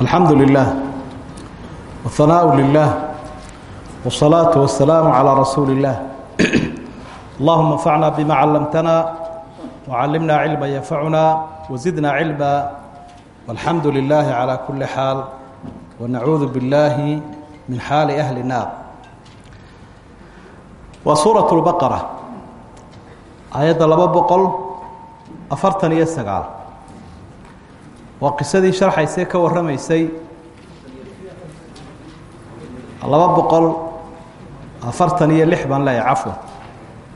alxamdu lilah whanaaءu lilah wالsalaaةu wasalaamu calىa rasuuli اllah allahuma anfacna bima callamtana wcallimna cilma yanfacuna wazidna cilma walxamdu lilahi calى kuli xaal wanacuudu biاllahi min xaali ahli الnaar waa suuraة اlbaqara aayadda laba boqol afartan iyo sagaal waa qisadii sharxaysee ka warramaysay? Laba boqol afartan iyo lix baan leeyahay cafwan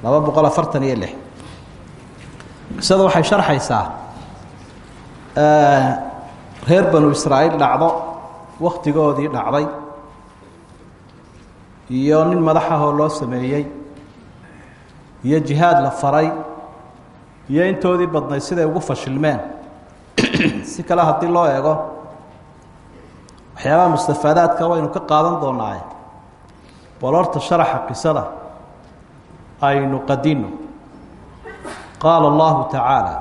laba boqol afartan iyo lix. Qisada waxay sharxaysaa reer banu israa'iil dhacdo wakhtigoodii dhacday iyo nin madaxahoo loo sameeyey iyo jihaad la faray iyo intoodii badnayd siday ugu fashilmeen si kale haddii loo eego waxyaabaha mustafaadaadka waynu ka qaadan doonaaye bal horta sharaxa qisada aynu qadino. Qaala allahu tacaala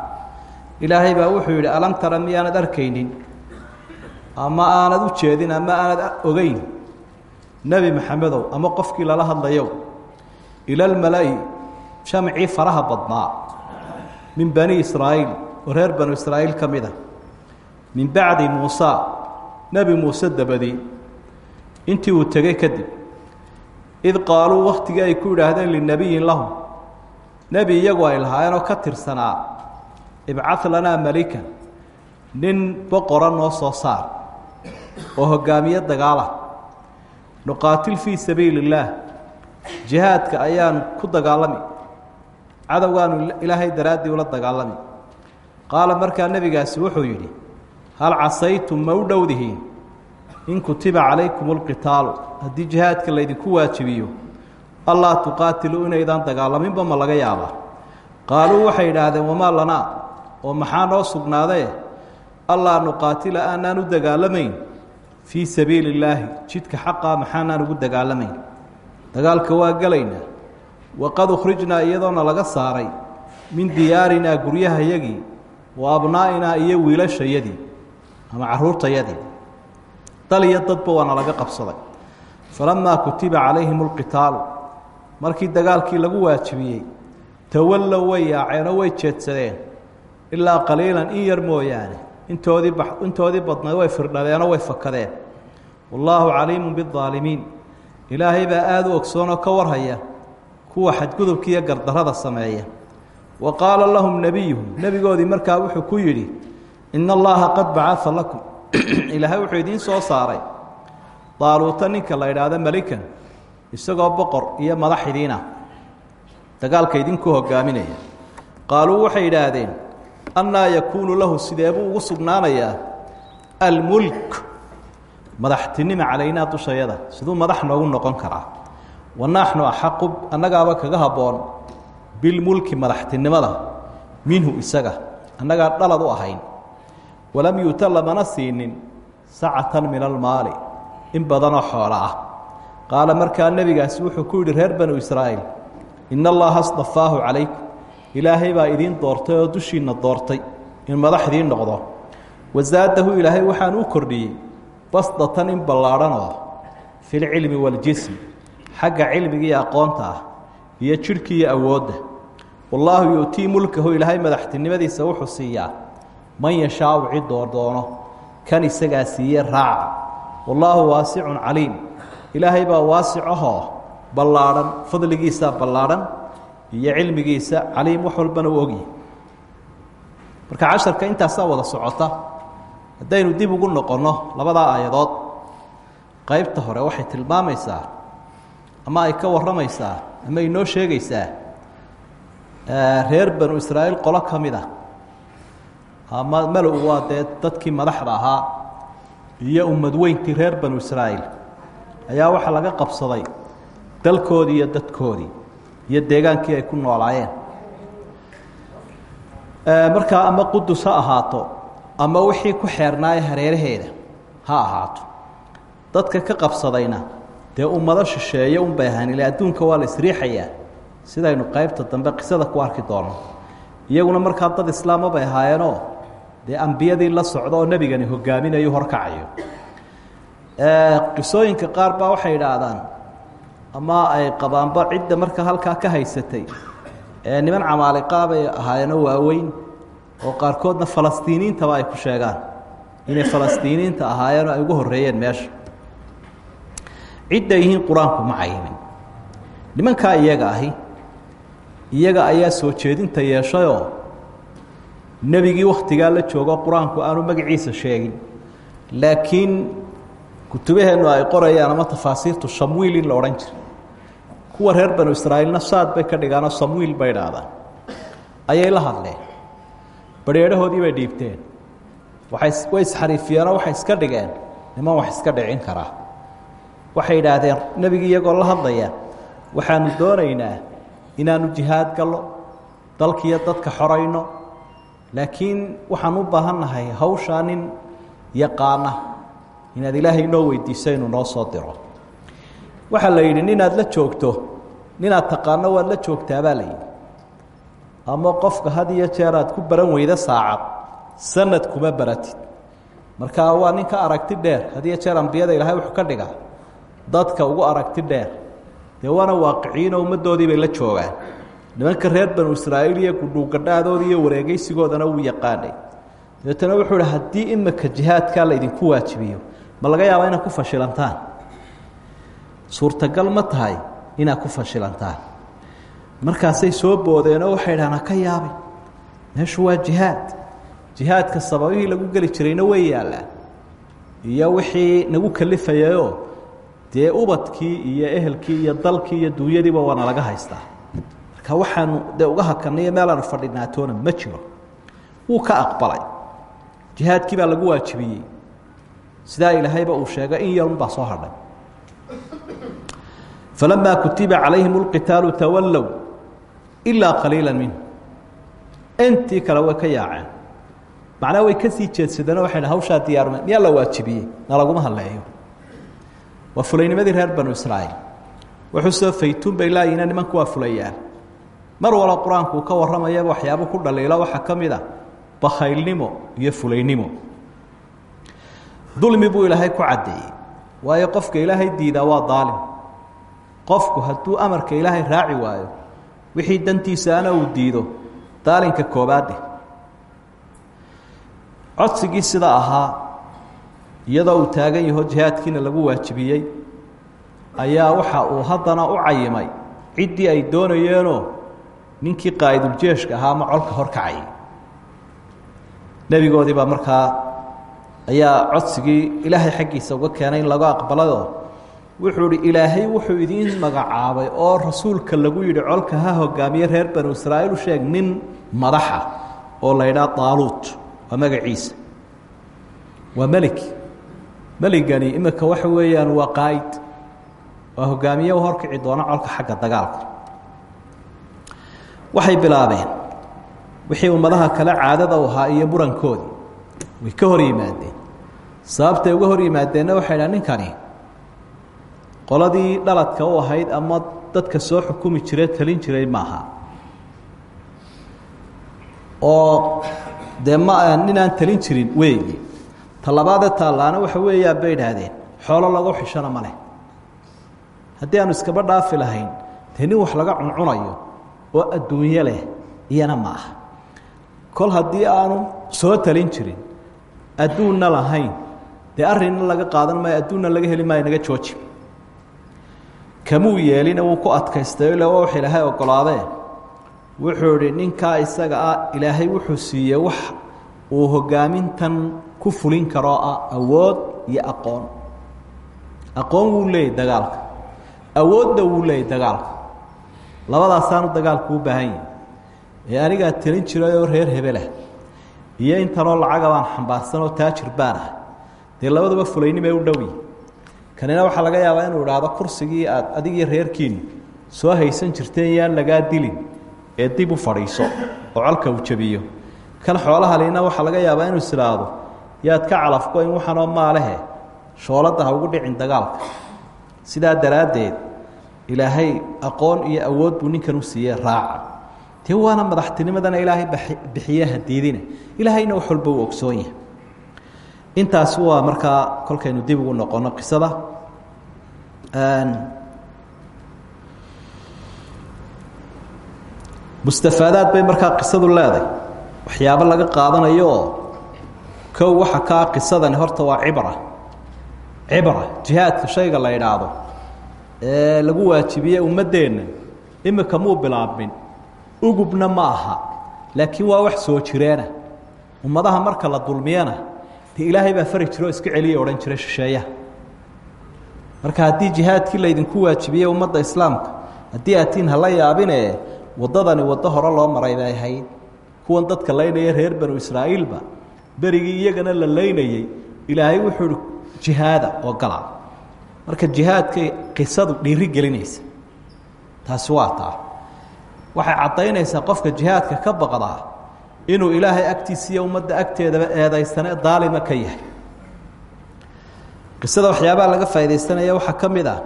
ilaahay baa wuxuu yidhi alam tara miyaanad arkaynin? Ama aanad u jeedin ama aanad ogeyn? Nebi maxamedow ama qofkii lala hadlayow? Ila lmala-i jamcii faraha badnaa min bani israa'iil oo reer banu israa'iil ka mid min bacdi muusa nebi muuse dabadii intii uu tegey kadib id qaaluu wakhtigii ay ku yidhaahdeen linabiyin lahum nebi iyagu ay lahaayeenoo ka tirsanaa ibcad lanaa malikan nin boqora noo soo saar oo hoggaamiye dagaala nuqaatil fii sabiili illaah jihaadka ayaan ku dagaalami cadowgaanu ilaahay daraaddii ula dagaalami qaala markaa nebigaasi wuxuu yidhi hal casaytum ma u dhowdihiin? In kutiba calaykum alqitaalu haddii jihaadka laydinku waajibiyo allaa tuqaatiluu inaydaan dagaalaminba ma laga yaabaa. Qaaluu waxay idhaahdeen wamaa lanaa oo maxaa noo sugnaadee? Allaa nuqaatila aanaan u dagaalamayn. Fii sabiili illaahi jidka xaqaa maxaanaan ugu dagaalamayn. Dagaalka waa gelaynaa. Waqad ukhrijnaa iyadoona laga saaray. Min diyaarinaa guryahayagii wa abnaa'inaa iyo wiilashayadii ama caruurtayadii dal iyo dadba waana laga qabsaday. Falamaa kutiba calayhim alqitaalu. Markii dagaalkii lagu waajibiyey tawallow way yaaceenoo way jeedsadeen. Ilaa qaliilan in yar mooyaane intoodii ba intoodii badnayd way firdhadeenoo way fakadeen. Wallaahu caliimun biaalimiin ilaahay baa aada u ogsoonoo ka warhaya kuwa xadgudubka iyo gardarrada sameeya wa qaala lahum nebiyuhum nebigoodii markaa wuxuu ku yidhi ina allaha qad bacaa lakum. Ilaahay wuxuu idiin soo saaray. Daaluuta ninka la idhaahdo melikan isagoo boqor iyo madax idiinah dagaalka idinku hogaaminaya qaaluu waxay idhaahdeen annaa yakuunu lahu sideebuu ugu sugnaanayaa? Almulk madaxtinima calaynaa dushayada siduu madax noogu noqon karaa. Wa naxnu axaqu annagaaba kaga habboon bilmulki madaxtinimada minhu isaga annagaa dhalad u ahayn. Walam yuuta lamana siinin sacatan min almaali in badanoo xoolo ah. Qaala markaa nebigaasi wuxuu ku yidhi reer banu israa'iil ina allaha asdafaahu calaykum ilaahay baa idiin doortay oo dushiinna doortay in madax idiin noqdo wasaadahu ilaahay waxaan u kordhiyey basdatan in ballaadhanoo filcilmi waljism xagga cilmiga iyo aqoonta ah iyo jidhka iyo awoodda wallaahu yu'tii mulkahu ilaahay madaxtinimadiisa wuxuu siiyaa. Man yashaau cidoo doono kan isagaa siiye raaca wallaahu waasicun caliim. Ilaahay baa waasic ahoo ballaadhan fadligiisaa ballaadhan iyo cilmigiisa caliim wax walbana u ogyahy marka casharka intaasaa wada socota haddaynu dib ugu noqonno labadaa aayadood qaybta hore waxay tilmaamaysaa ama ay ka warramaysaa ama ay noo sheegaysaa reer banu israa'iil qolo ka mid ah. Ama malow waa dee dadkii madaxda ahaa iyo ummad weyntii reer banu israa'iil. Ayaa waxaa laga qabsaday dalkoodii iyo dadkoodii iyo deegaankii ay ku noolaayeen. Markaa ama qudus ha ahaato ama wixii ku xeernaaye hareeraheeda ha ahaato dadka ka qabsadayna dee ummado shisheeye unbay ahaan ile adduunka waa la isriixayaa sidaynu qaybta dambe qisada ku arki doonno iyaguna markaa dad islaama bay ahaayeenoo dee ambiyadii la socdo oo nebigani hogaaminayo horkacayo qisooyinka qaar baa waxay idhaahdaan ama ay qabaanba cidda marka halkaa ka haysatay. Ee niman camaaliqaa bay ahaayeenoo waaweyn oo qaarkoodna falastiiniintaba ay ku sheegaan. Inay falastiiniinta ahaayeenoo ay ugu horreeyeen meesha. Cidda yihiin qur'aanku ma cayimin. Nimankaa iyaga ahi iyaga ayaa soo jeedinta yeeshayoo nebigii wakhtigaa la joogo qur'aanku aanu magaciisa sheegin. Laakiin kutubaheennu ay qorayaan ama tafaasiirtu shamwiil in la odhan jira kuwa reer banu israa'iilna saad bay ka dhigaanoo samwiil bay idhaahdaan ayay la hadleen. Badheedhahoodii bay dhiibteen. Waay way isxariifiyeenoo waxay iska dhigeen. Niman wax iska dhicin karaa waxay idhaahdeen nebigii iyagoo la hadlaya waxaanu doonaynaa inaanu jihaad gallo dalkiiyo dadka xorayno. Laakiin waxaan u baahannahay hawshaa nin yaqaana inaad ilaahay noo weydiiso inuu noo soo diro. Waxaa la yidhi ninaad la joogto ninaad taqaano waad la joogtaabaa la yidhi. Ama qofka had iyo jeer aad ku baran weyda saacad sanad kuma baratid. Marka waa ninka aragti dheer had iyo jeer ambiyada ilaahay wuxuu ka dhigaa. Dadka ugu aragti dheer dee waana waaqiciinoo ummaddoodii bay la joogaan. Nimanka reer banu israa'iil iyo gudhuugadhaadooda iyo wareegeysigoodana wuu yaqaanay. Dabeetana wuxuu ihi haddii imika jihaadkaa laydinku waajibiyo ma laga yaabaa inaad ku fashilantaan? Suurtagal ma tahay inaad ku fashilantaan. Markaasay soo boodeenoo waxay dhahaan haka yaabay meeshu waa jihaad. Jihaadka sababihii lagu geli jirayna way yaallaan. Iyo wixii nagu kalifayayoo dee ubadkii iyo ehelkii iyo dalkii iyo duunyadiiba waana laga haystaa. Marka waxaanu dee uga hakanaiyo meelaanu fadhinaatoona ma jiro. Wuu ka aqbalay. Jihaadkii baa lagu waajibiyey. Sidaa ilaahayba uu sheegay in yarun baa soo hadhay. Falamaa kutiba calayhim اlqitaalu tawallow ilaa qaliila minhu. Intii kale way ka yaaceen. Macnaa way ka sii jeedsadeenoo waxay hawshaa diyaarme miyaa la waajibiyey? Na laguma hadleeyo waa fulaynimadii reer banu israa'iil. Wuxuu soo faytuun bay laayina nimanku waa fulayaan. Mar walo qur'aanku uu ka warramayaba waxyaabo ku dhaliilo waxaa ka mid a bakhaylnimo iyo fulaynimo. Dulmi buu ilaahay ku caddeeyey waayo qofka ilaahay diidaa waa daalim. Qofku hadduu amarka ilaahay raaci waayo wixii dantiisaana uu diido daalinka koobaadeh. Codsigii sida ahaa iyadoo uu taagan yaho jihaadkiina lagu waajibiyey ayaa waxa uu haddana u cayimay ciddii ay doonayeenoo ninkii qaa'iduljeeshka ahaa ama colka horkacayay nebigoodii baa markaa ayaa codsigii ilaahay xaggiisa uga keenay in laga aqbalado. Wuxuu ihi ilaahay wuxuu idiin magacaabay oo rasuulka lagu yidhi colka ha hogaamiye reer banu israa'iil u sheeg nin madaxa oo la ydhaha daaluut waa magaciisa waa melik meligani imika waxa weeyaan waa qaa'id waa hogaamiye horkici doona colka xagga dagaalka. Waxay bilaabeen wixii ummadaha kale caadada u ahaa iyo murankoodii way ka hor yimaadeen. Sababtay uga hor yimaadeenna waxay dhaha ninkani qoladii dhaladka u ahayd ama dadka soo xukumi jire talin jiray maaha. Oo dee ma ninaan talin jirin weeyi talabaadee taallaana waxa weeyaan bay idhaahdeen xoolo lagu xishana ma leh. Haddii aanu iskaba dhaafi lahayn dee wax laga cuncunayo oo adduunyo leh iyana ma aha. Kol haddii aanu soo talin jirin adduunna lahayn dee arrinna laga qaadan maayo adduunna laga heli maayo naga jooji. Kamuu yeelina wuu ku adkaystay ila wax ilaahay ogolaadee. Wuxuu idhi ninkaa isaga ah ilaahay wuxuu siiyey wax uu hogaamintan ku fulin karoo ah awood iyo aqoon. Aqoon wuu leeyay dagaalka. Awoodna wuu leeyay dagaalka. Labadaasaanu dagaalku u baahan yahi ee anigaa telin jirayoo reer hebelah iyo intanoo lacaga baan xambaarsanoo taajir baan ah dee labaduba fulaynimay u dhowi kanina waxaa laga yaabaa inuu idhaahdo kursigii aad adigii reerkiinu soo haysan jirteen yaan lagaa dilin ee dib u fadhiiso oo colka uu jabiyo kan xoolahalina waxaa laga yaabaa inuu isidhaahdo yaad ka calafgo in waxanoo maalehe shooladda ha ugu dhicin dagaalka. Sidaa daraaddeed ilaahay aqoon iyo awood buu ninkan u siiyey raaca. Dee waana madaxtinimadana ilaahay bixiye hadiidina. Ilaahayna wax walba uu ogsoon yahay. Intaasi waa markaa kolkaynu dib ugu noqono qisada. Mustafaadaad bay markaa qisadu leedahay waxyaabo laga qaadanayo. Oo kow waxa kaa qisadani horta waa cibra. Cibra jihaadka shayga la idhaahdo ee lagu waajibiye ummaddeenna imika muu bilaabmin ugubna ma aha laakiin waa wax soo jireena. Ummadaha marka la dulmiyana dee ilaahay baa fari jiro o iska celiya odhan jira shisheeyaha marka haddii jihaadkii laydinku waajibiye ummadda islaamka haddii atiin hala yaabine waddadani waddo hore loo maray bay ahayd kuwan dadka laynaya reer banu israa'iilba berigii iyagana la laynayey ilaahay wuxuu hi jihaada oo gala marka jihaadkay qisadu dhiiri gelinaysa taasi waa taa. Waxay caddaynaysaa qofka jihaadka ka baqdaa inuu ilaahay agtiisa iyo ummadda agteedaba eedaysane daalima ka yahay. Qisada waxyaabaha laga faaidaysanaya waxaa ka ah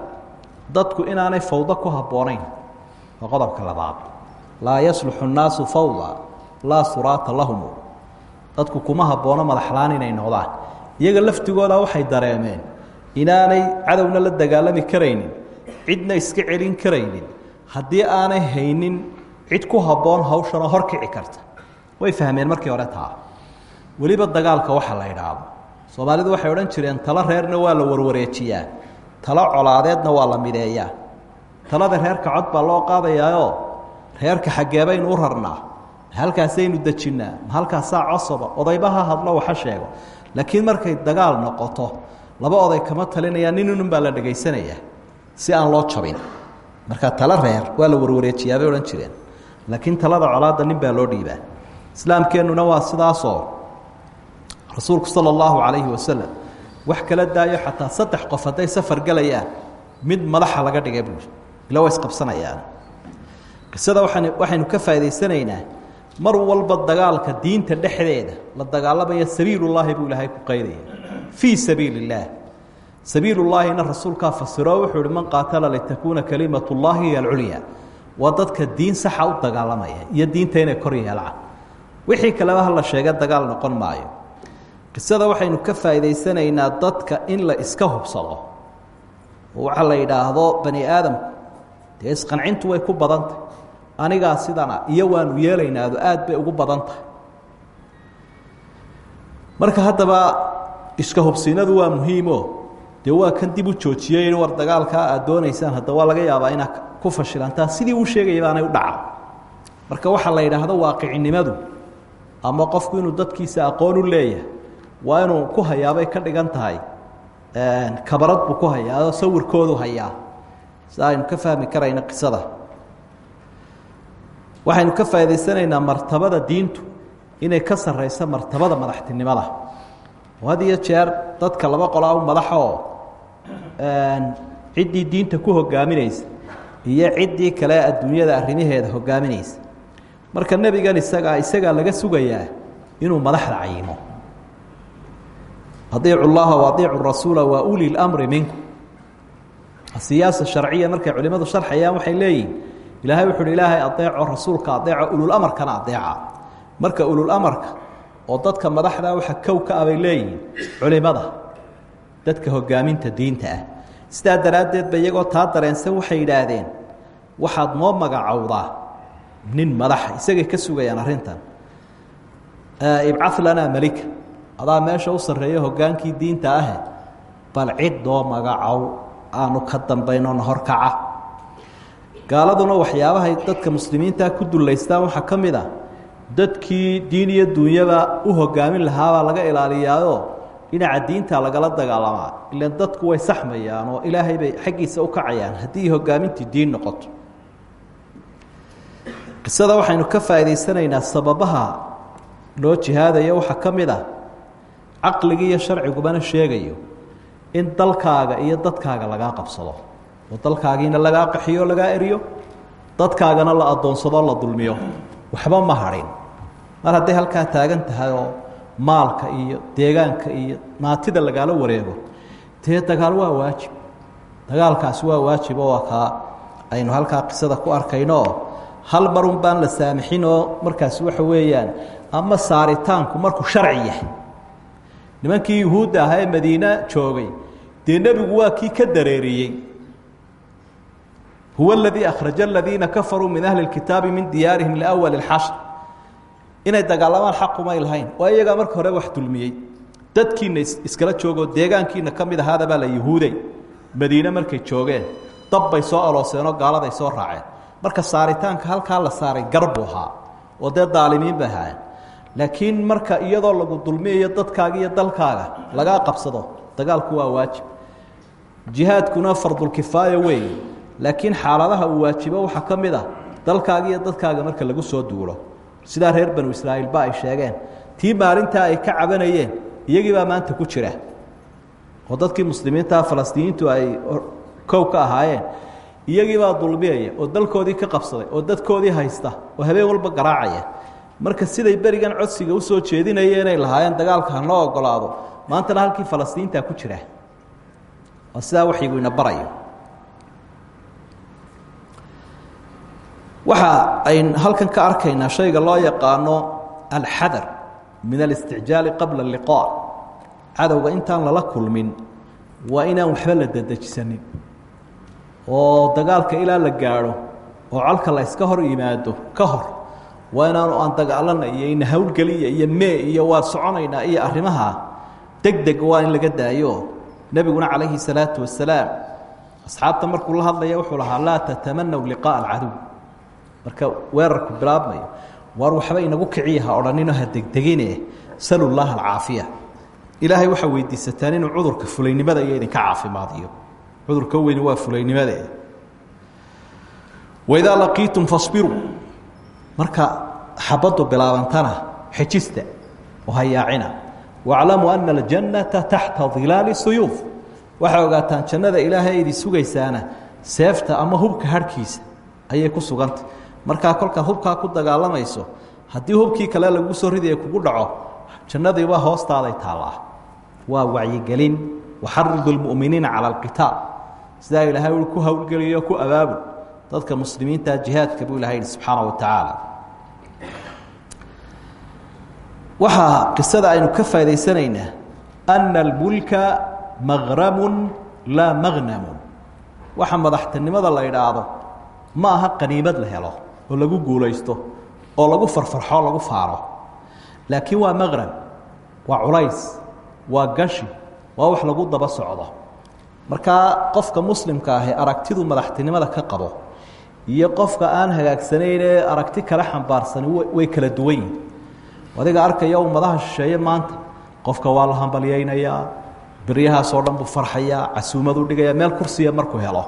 dadku inaanay fawdo ku habboonayn qodobka labaad. Laa yasluxu nnaasu fawda laa suraata lahum. Dadku kuma habboono madaxlaan inay noqdaan. Iyaga laftigooda waxay dareemeen inaanay cadowna la dagaalami karaynin cidna iska celin karaynin. Haddii aanay haynin cid ku habboon hawshanoo horkici karta. Way fahmeen markii hore taa. Weliba dagaalka waxa la idhaahdo soomaalidu waxay odhan jireen talo reerna waa la warwareejiyaa talo colaadeedna waa la mideeyaa. Talada reerka cod baa loo qaadayaayoo reerka xaggee baynu u rarnaa halkaasaynu dejinnaa halkaasaa cosoba odaybaha hadlo waxa sheego. Laakiin markay dagaal noqoto laba oday kama talinayaan ninunun baa la dhegaysanayaa si aan loo jabin. Marka talo reer waa la warwareejiyaa bay odhan jireen. Laakiin talada colaadda nin baa loo dhiibaa. Islaamkeennuna waa sidaasoo rasuulku sala allahu calayhi wasalam wax kala daayo xataa saddex qof hadday safar gelayaan mid madaxa laga dhigay buui ila waa isqabsanayaan qisada waan waxaynu ka faa'idaysanaynaa mar walba dagaalka diinta dhexdeeda la dagaalamaya sabiilullaahi buu ilaahay ku qaydaya. Fii sabiili illaah sabiilullaahina rasuulkaa fasiro wuxuu ihi man qaatala litakuuna kalimatu llaahi hiy alculya waa dadka diin saxa u dagaalamaya iyo diinta inay kor yeelaan. Wixii kaleba hala sheega dagaal noqon maayo. Qisada waxaynu ka faa'idaysanaynaa dadka in la iska hubsado. Oo waxaa la yidhaahdo bani aadamku dee isqancintu way ku badan tahay anigaa sidana iyo waanu yeelaynaado aad bay ugu badan tahay. Marka haddaba iska hubsinadu waa muhiimo. Dee kan dib u joojiyey war dagaalkaa aad doonaysaan hadda waa laga yaabaa inaad ku fashilantaa sidii uu sheegaya baanay u dhaca marka waxaa la yidhaahdo waaqicinimadu ama qofku inuu dadkiisa aqoon u leeyahay waa inuu ku hayaabay ka dhigan tahay. Kabarad buu ku hayaa oo sawirkoodu hayaa. Si ka fahmi karayno qisada waxaynu ka faa'idaysanaynaa martabada diintu inay ka sarrayso martabada madaxtinimada. Oo had dadka laba qolaa u madaxa oo diinta ku hogaaminaysa iyo ciddii kale adduunyada arrimaheeda hogaaminaysa marka nebigan isagaa isagaa laga sugayaa inuu madaxda cayimo adiicu llaha waadiicu rasuula wa uli lmri minkum siyaasa sharciya markay culimadu sharxayaan waxay leeyihiin ilaahay wuxu uhi ilaahay adeeco rasuulka adeeco ululamarkana adeeca marka ululamarka oo dadka madaxda waxa kow ka ah bay leeyihiin culimada dadka hogaaminta diinta ah sidaa daraaddeed ba iyagoo taa dareensan waxay yidhaahdeen waxaad noo magacowdaa nin madaxa isagay ka sugayaan arrintan. Ibca lanaa melika adaa meesha u sarreeyo hogaankii diinta ahe bal cid noo magacow aanu ka dambaynona horkaca gaaladuna waxyaabahay dadka muslimiinta ku dullaystaan waxaa ka mid a dadkii diin iyo duunyaba u hogaamin lahaabaa laga ilaaliyaayoo dhinaca diinta lagala dagaalamaa ilan dadku way saxmayaan oo ilaahay bay xaggiisa u kacayaan haddii hogaamintii diin noqoto. Qisada waxaynu ka faa'idaysanaynaa sababaha loo jihaadayo waxaa ka ah caqligii iyo sharcigubana sheegayo in dalkaaga iyo dadkaaga lagaa qabsado oo dalkaagiina lagaa qaxiyo lagaa eriyo. Dadkaagana la addoonsado la dulmiyo. Waxba ma hadhin mar hadday halkaa taagan tahay oo maalka iyo deegaanka iyo naatida lagaala wareego dee dagaal waa waajib. Dagaalkaasi waa waajibo waa kaa aynu halkaa qisada ku arkaynooo hal marun baan la saamixin oo waxa weeyaan ama saaritaanku markuu sharci yahay. Nimankii yuhuudda ahaa ee madiine joogay dee nebigu waa kii ka dareeriyey huwa aladii akhraja aladiina kafaruu min ahli اkitaabi min diyaarihim liawali اxashr inay dagaalamaan xaqumay lahayn waa iyagaa marka hore wax dulmiyey dadkiina iskala joogoo deegaankiina ka mid ahaadabaa la yuhuuday madiine markay joogeen dab bay soo alooseenoo gaaladay soo raaceen marka saaritaanka halkaa la saaray garbu ahaa oo dee daalimiin bay ahaayeen laakiin marka iyadoo lagu dulmiyayo dadkaaga iyo dalkaaga lagaa qabsado dagaalku waa waajib jihaadkuna fardulkifaaya weeye laakiin xaaladaha uu waajibo waxaa ka mid ah dalkaaga iyo dadkaaga marka lagu soo duulo. Sidaa reer banu israa'iilba ay sheegeen tii maalintaa ay ka cabanayeen iyagii baa maanta ku jira. Oo dadkii muslimiintaa falastiiniintu ay kow ka ahaayeen. Iyagii baa dulmiyaya oo dalkoodii ka qabsaday oo dadkoodii haysta oo habeen walba garaacaya. Marka siday berigan codsiga u soo jeedinaya inay lahaayeen dagaalka hanoo ogolaado maantana halkii falastiinta ku jira. Sidaa waxyigu ina barayo waxa ayn halkan ka arkaynaa shayga loo yaqaano alxadar min alisticjaali qabla اliqaa cadowga intaan lala kulmin waa inaan waxba la dedejisanin oo dagaalka ilaa la gaadho oo colka la yska hor yimaado ka hor waa inaanu aan dagaalana iyo ina hawlgeliya iyo mee iyo waa soconaynaa iyo arrimaha deg deg waa in laga daayo nebiguna calayhi الsalaatu wasalaam asxaabta markuu la hadlaya wuxuu lahaa laa tatamanaw liqaaءa alcadow marka weerarku bilaabmayo waar waxba inagu kiciya ha odhanino ha degdegine salu llaha alcaafiya. Ilaahay waxaa weydiisataan inuu cudurka fulaynimada iyo idinka caafimaadiyo. Cudurka weyni waa fulaynimade waidaa laqiitum fasbiruu marka xabaddu bilaabantana xejista oo hayaacina. Waaclamuu ana aljannata taxta dilaali suyuuf. Waxay ogaataan jannada ilaahay idi sugaysaana seefta ama hubka harhkiisa ayay ku sugantay markaa kolkaad hubkaa ku dagaalamayso haddii hubkii kale lagu soo ridaya kugu dhaco jannadiiba hoostaaday taallaa waa wacyigelin waxaridu lmu'miniina cala alqitaal sidaa ilaahay ui ku howlgeliyo ku abaabul dadka muslimiinta jihaadka buu ilahay yihi subxaana wa tacaala waxaa qisada aynu ka faa'idaysanaynaa ana almulka maghramun laa magnamun waxa madaxtinimada la idhaahdo ma aha qaniimad la helo oo lagu guulaysto oo lagu farfarxo lagu faaro. Laakiin waa maqrab waa culays waa gashi waa wax lagu daba socdo. Markaa qofka muslimka ahi aragtidu madaxtinimada ka qabo iyo qofka aan hagaagsanayn ee aragti kala xambaarsani way kala duwan yihiin adiga arkaya ummadaha shisheeye maanta qofka waa la hambalyaynayaa beryahaasoo dhan buu farxayaa casuumaduu dhigaya meel kursiya markuu helo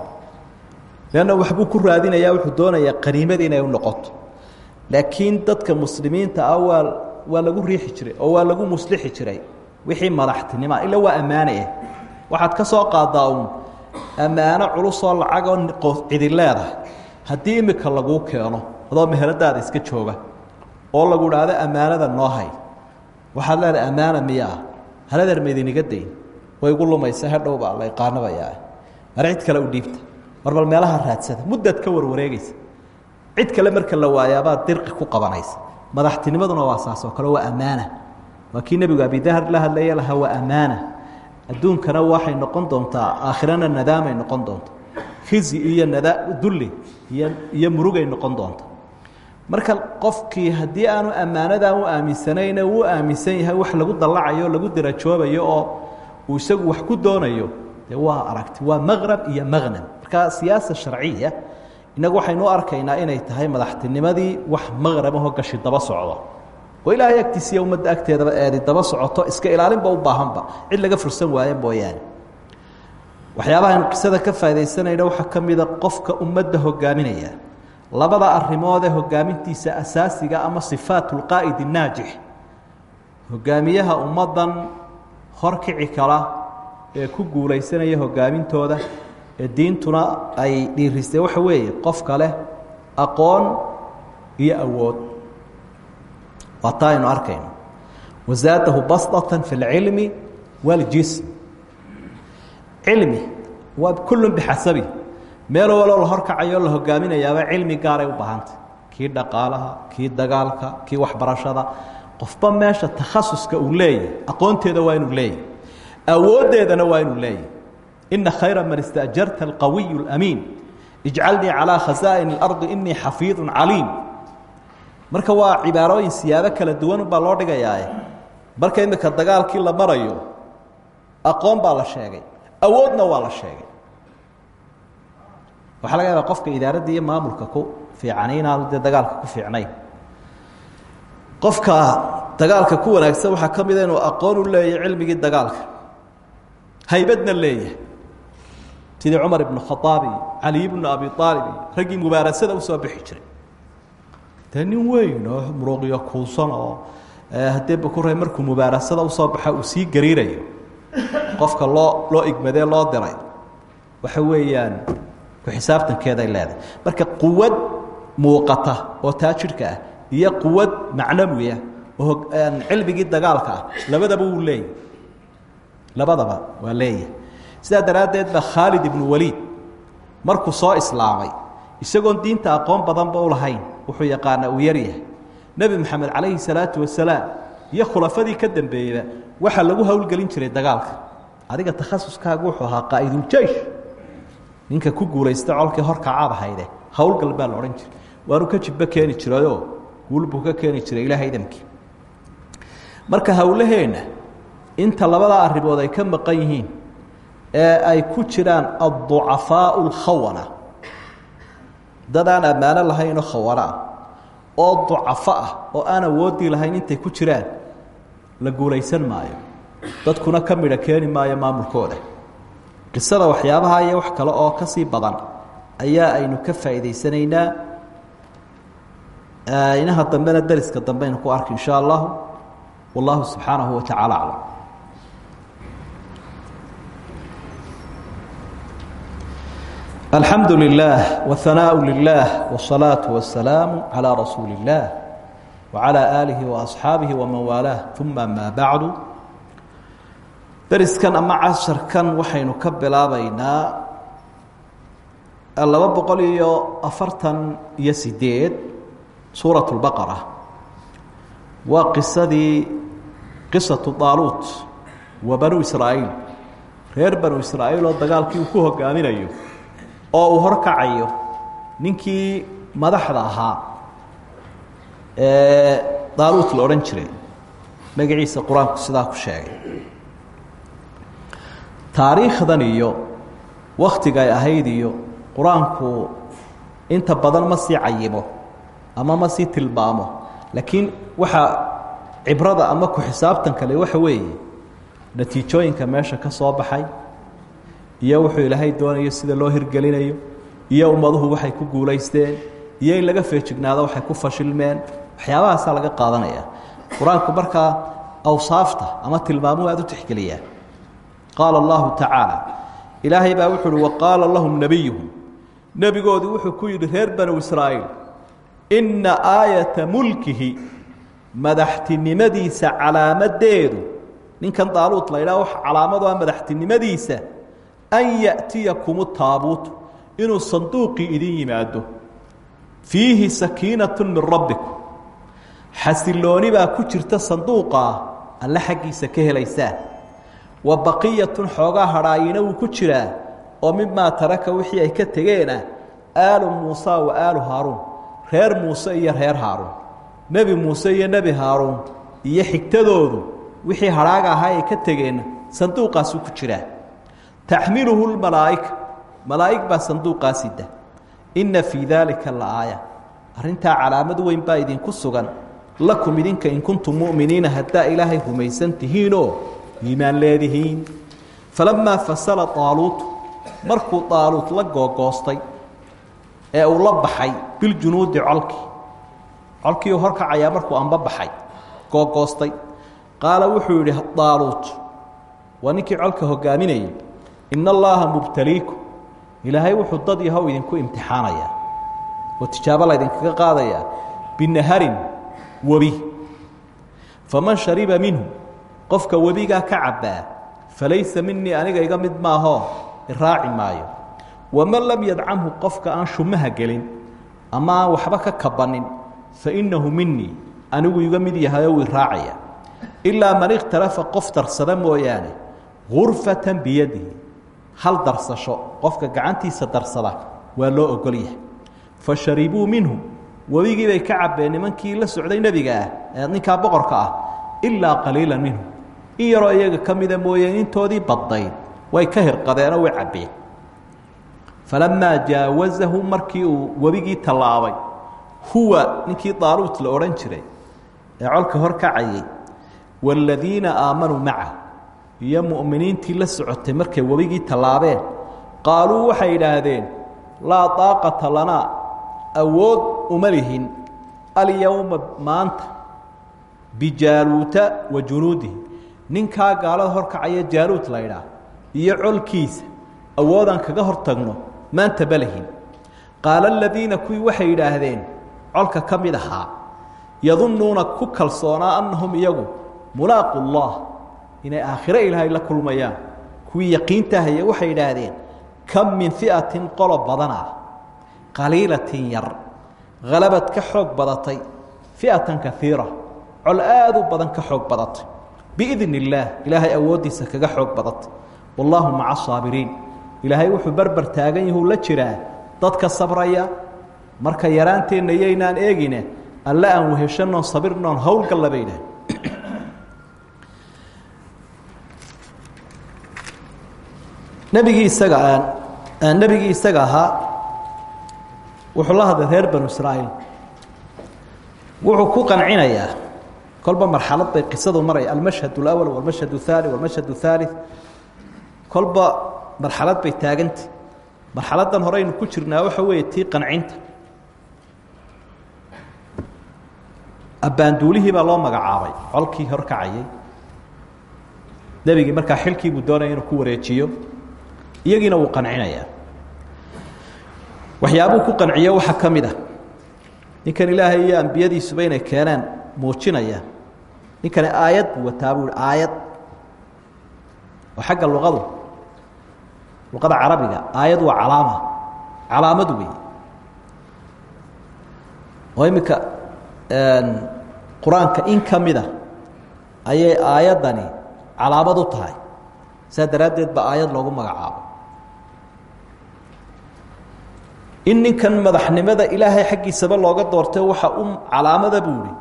leanna waxbuu ku raadinayaa wuxuu doonayaa qaniimad inay u noqoto laakiin dadka muslimiinta ah waa waa lagu riixi jiray oo waa lagu muslixi jiray wixii madaxtinimoa ila waa ammaane eh waxaad ka soo qaadaa uun ammaano culusoo lacagoo cidi leedahay haddii imika laguu keeno adoo meheradaada iska jooga oo lagu dhaahdo ammaanada noo hay waxaad leedahay ammaana miyaa haladeer maydiniga dayn way igu lumaysa hadhow baa la iqaanabayaa mar cid kale u dhiibta mar bal meelaha raadsada muddaad ka warwareegaysa. Cid kale marka la waayaabaad dirqi ku qabanaysa. Madaxtinimaduna waa saas oo kale waa ammaana waa kii nebigu abidahar la hadlaya lahaa waa ammaana adduunkana waxay noqon doontaa aakhirana nadaamay noqon doonta khizi iyo nada dulli iyo iyo murugay noqon doonta marka qofkii haddii aanu ammaanadan u aaminsanayne uu aaminsan yahay wax lagu dallacayo lagu dirajoobayo oo uu isagu wax ku doonayo dee waa aragti waa maqrab iyo maqnam marka siyaasa sharciya innagu waxaynu arkaynaa inay tahay madaxtinimadii wax maqrabahoo gashi daba socdo. Oo ilaahay agtiisiiyo ummadda agteedaba eedi daba socoto iska ilaalinba u baahanba. Cid laga fursan waayo mooyaane. Waxyaabahan qisada ka faa'idaysanayna waxaa ka qofka ummadda hogaaminaya labada arrimood ee hogaamintiisa asaasiga ama sifaat lqaa'id الnaajix hogaamiyaha ummaddan horkici kala ee ku guulaysanaya hogaamintooda diintuna ay dhiirisay waxa weeye qofka leh aqoon iyo awood waa taa aynu arkayno wazaadahu basطaة fi اlcilmi wاljism cilmi waa kullu bixasabi meel waloo la horkacayo la hogaaminayaaba cilmi gaaray u baahantay kii dhaqaalaha kii dagaalka kii waxbarashada qofba meesha takhasuska uu leeyahay aqoonteeda waa inuu leeyahay awooddeedana waa inuu leeyahay ina khayra man istaajarta alqawiyu اlamiin ijcalnii calىa khasaa'in اlardi inii xafiidu caliim marka waa cibaarooyin siyaabo kala duwan baa loo dhigayaae marka imika dagaalkii la marayo aqoon baa la sheegay awoodna waa la sheegay waxaa laga yaabaa qofka idaaradda iyo maamulka ku fiicani inaanu dee dagaalka ku fiicnayn qofka dagaalka ku wanaagsan waxaa ka mida inuu aqoon u leeyahay cilmigii dagaalka haybadna leeyahay sidii cumar ibnu khaaab iyo cali ibnu abi aalib iyo raggii mubaarasada u soo bixi jiray. Dee nin weyn oo muruqyo kuusan oo haddee bakure markuu mubaarasada u soo baxa uu sii gariirayo qofka loo loo igmadee loo diray waxa weeyaan ku xisaabtankeeday leedahay. Marka quwad muuqata oo taajirhka ah iyo quwad macnawiya oo cilmigii dagaalka ah labadaba wuu leeyahy labadaba waa leeyahay sidaa daraaddeed baa khaalid ibnu waliid markuu soo islaamay isagoon diinta aqoon badanba u lahayn wuxuu yaqaanaa uu yaryahay nebi moxamed calayhi salaatu wasalaam iyo khulafadii ka dambeeyeyba waxaa lagu howlgelin jiray dagaalka. Adiga takhasuskaagu wuxuu ahaa qaa'idul-jeish ninka ku guulaysta colkii horkacaad ahayde howlgal baa la jiray. Waanu ka jibbo keeni jirayoo guul ka keeni jiray ilaahay idamkii. Marka howlaheenna inta labadaa arrimood ay ka maqan yihiin ee ay ku jiraan adducafaau alkhawana dad aan ammaano lahaynoo khawana ah oo ducafo ah oo aan awooddii lahayn intay ku jiraan la guulaysan maayo. Dadkuna ka midho keeni maayo maamulkooda. Qisada waxyaabaha iyo wax kale oo ka sii badan ayaa aynu ka faa'iidaysanaynaa inaha dambena dariska dambeaynu ku arki insha allahu. Wallahu subxaanahu wa tacaala aclam alxamdu lilah whanaaء lilah wالsalaaةu wasalaamu calىa rasuuli اllah wعalى aalihi وaصxaabihi waman waalaah uma maa bacdu deriskan ama casharkan waxaynu ka bilaabaynaa laba boqol iyo afartan iyo sideed suuraة اlbaqara waa qisadii qisatu daaluut wa banu israa'iil reer banu israa'iil oo dagaalkii uu ku hogaaminayo oo uu horkacayo ninkii madaxda ahaa ee daaluut la odhan jiray. Magaciisa qur'aanku sidaa ku sheegay. Taariikhdan iyo waktiga ay ahayd iyo qur'aanku inta badan ma sii cayimo ama ma sii tilmaamo laakiin waxaa cibrada ama ku xisaabtan kale waxa weeye natiijooyinka meesha ka soo baxay iyo wuxuu ilaahay doonayo sida loo hirgelinayo. Iyo ummaduhu waxay ku guulaysteen. Iyo in laga feejignaado waxay ku fashilmeen. Waxyaabahaasaa laga qaadanaya. Qur'aanku markaa awsaafta ama tilmaamuhu aada u tixgeliyaa qaala allahu tacaala. Ilaahay baa wuxu uhi waqaala lahum nebiyuhum nebigoodii wuxuu ku yidhi reer banu israa'iil inna aayata mulkihi madaxtinimadiisa calaamadeedu ninkan daaluut la ydhaha wax calaamadu ah madaxtinimadiisa an ya'tiyakumu taabuutu inuu sanduuqii idin yimaado fiihi sakiinatu min rabbikum xasilooni baa ku jirta sanduuqaa alle xaggiisa ka helaysaan wa baqiyatun xoogaa hadhaayina wuu ku jiraa oo mimaa taraka wixii ay ka tegeena aalu muusa wa aalu haaruun reer muuse iyo reer haaruun nebi muuse iyo nebi haaruun iyo xigtadoodu wixii hadhaaga ahaa ay ka tegeenna sanduuqaasuu ku jiraa taxmiluhu lmalaa'ika malaa'ig baa sanduuqaa sida inna fii daalika la aaya arrintaa calaamad weyn baa idinku sugan lakum idinka in kuntum mu'miniina haddaa ilaahay rumaysan tihiinoo iimaan leedihiin falammaa fasala daaluutu markuu daaluut la googoostay ee uu la baxay biljunuudi colkii colkii uu horkacayaa markuu amba baxay googoostay qaala wuxuu yidhi daaluut waa ina allaaha mubtaliikum ilaahay wuxuu dad yahow idinku imtixaanayaa oo tijaabo laydinkaga qaadayaa binaharin webi faman shariba minhu qofka webigaa ka cabbaa falaysa minii aniga iga mid maahoo iraaci maayo waman lam yadcamhu qofka aan shumaha gelin ama aan waxba ka kabanin fainahu minii anigu iga mid yahayo wii raacaya ilaa man ikhtalafa qof darsada mooyaane gurfatan biyadihi hal darsasho qofka gacantiisa darsada waa loo ogol yahay fasharibuu minhu webigii bay ka cabbeen nimankii la socday nebiga ah ee ninkaa boqorka ah ilaa qaliila minhu. In yaroo iyaga ka mida mooyeen intoodii baddayd way ka hirqadeenoo way cabbeen. Falamaa jaawazahu markii uu webigii tallaabay huwa ninkii daaluut la odhan jiray ee colka hor kacayay waaladiina aamanuu macahu iyo mu'miniintii la socotay markay webigii tallaabeen qaaluu waxay idhaahdeen laa daaqata lanaa awood uma lihin alyowma maanta bijaaluuta wa junuudihi. Ninkaa gaalada horkacaya jaaluut la ydhaah iyo colkiisa awoodaan kaga hor tagno maanta balahin qaala aladiina kuwii waxay yidhaahdeen colka ka mid ahaa yadunnuuna ku kalsoonaa annahum iyagu mulaaqu llah inay aakhiro ilaahay la kulmayaan. Kuwii yaqiintahaya waxay yidhaahdeen kam min fi'atin qolo badanah qaliilatin yar halabad ka xoog badatay fi'atan kaiira col aad u badan ka xoog badatay. Biidn illaah ilaahay awooddiisa kaga xoog badatay. Wallaahu maca asaabiriin ilaahay wuxuu berber taagan yahuu la jiraa. Dadka sabraya marka yaraanteenna iyaynaan eegine alle aan weheshanoon sabirnoon howlgalla bay nebigii isaga aan nebigii isaga ahaa wuxuu la hadlay reer banu israa'iil wuxuu ku qancinayaa kolba marxalad bay qisadu maraya almashhad اlأwl walmashhad الثaani walmashhad الثaalث kolba marxalad bay taagantah marxaladdan horeynu ku jirnaa waxa weeye tii qancinta abbaanduulihii baa loo magacaabay colkii horkacayay nebigii markaa xilkii buu doonaya inuu ku wareejiyo iyagiina wuu qancinayaa. Waxyaabuu ku qanciyo waxaa ka mid ah. Ninkan ilaahay iyo ambiyadiisuba inay keeneen muujinayaan. Ninkani aayad buu wataa buu aayad. Luqadu. Luqada carabiga aayad waa calaama. Calaamad wey oo iminka qur'aanka in ka mida ayay aayaddani calaamad tahay. Saa ba aayad loogu magacaabo in ninkan madaxnimada ilaahay xaggiisaba looga doortay waxa u calaamada buu ihi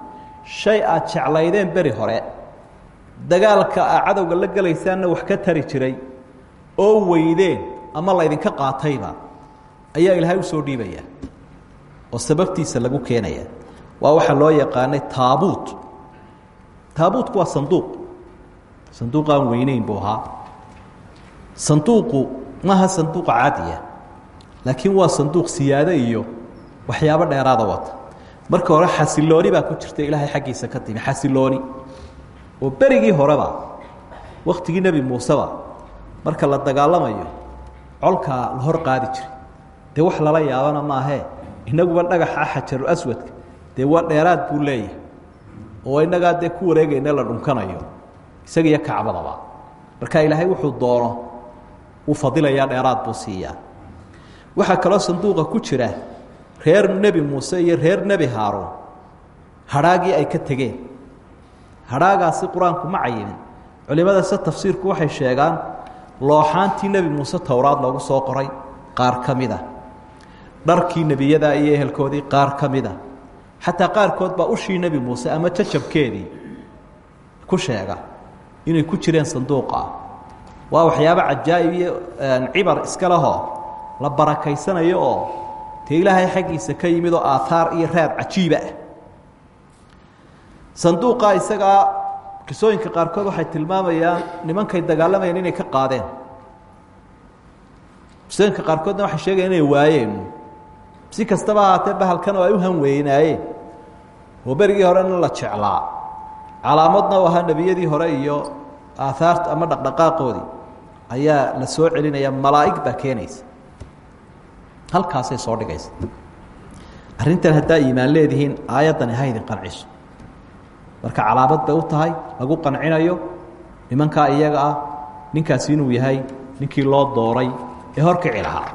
shay aad jeclaydeen beri hore. Dagaalka aa cadowga la gelaysaanna wax ka tari jiray oo weydeen ama laydinka qaatayba ayaa ilaahay u soo dhiibaya oo sababtiisa lagu keenaya. Waa waxaa loo yaqaanay taabuut. Taabuutku waa sanduuq. Sanduuq aan weyneyn buu ahaa. Sanduuqu maaha sanduuqa caadiya laakiin waa sanduuq siyaado iyo waxyaabo dheeraada wata marka hore xasilooni baa ku jirta ilaahay xaggiisa ka timi xasilooni. Oo berigii horeba waktigii nebi muuseba marka la dagaalamayo colkaa la hor qaadi jiray. Dee wax lala yaabana maahee inaguba dhagaxa xajarulaswadka dee waa dheeraad buu leeyahay. Oo innagaa dee ku wareegayna la dhunkanayo isaga iyo kacbadaba marka ilaahay wuxuu doono uu fadilayaa dheeraad buu siiyaa waxaa kaloo sanduuqa ku jira reer nebi muuse iyo reer nebi haaruun hadhaagii ay ka tegeen. Hadhaagaasi qur'aanku ma cayimin. Culimada se tafsiirku waxay sheegaan looxaantii nebi muuse towraad loogu soo qoray qaar ka mid a. Dharkii nebiyada iyo ehelkoodii qaar ka mid a. Xataa qaarkood baa ushii nebi muuse ama jajabkeedii ku sheega inay ku jireen sanduuqa. Waa waxyaabo cajaa'ib iyo cibar iska lehoo la barakaysanayo oo dee ilaahay xaggiisa ka yimid oo aaaar iyo raad cajiiba ah. Sanduuqa isagaa qisooyinka qaarkood waxay tilmaamayaan nimankay dagaalamayaan inay ka qaadeen. Qisooyinka qaarkoodna waxay sheegayaan inay waayeen. Si kastaba ahaatee bahalkan oo ay u hanweynaayeen oo berigii horena la jeclaa. Calaamadna u ahaa nebiyadii hore iyo aaaarta ama dhaqdhaqaaqoodii. Ayaa la soo celinaya malaa'ig baa keenaysa halkaasay soo dhigaysa. Arrintan haddaa iimaan leedihiin aayaddani ha idin qanciso marka calaamad bay u tahay lagu qancinayo nimankaa iyaga ah ninkaasi inuu yahay ninkii loo dooray ee horkici lahaa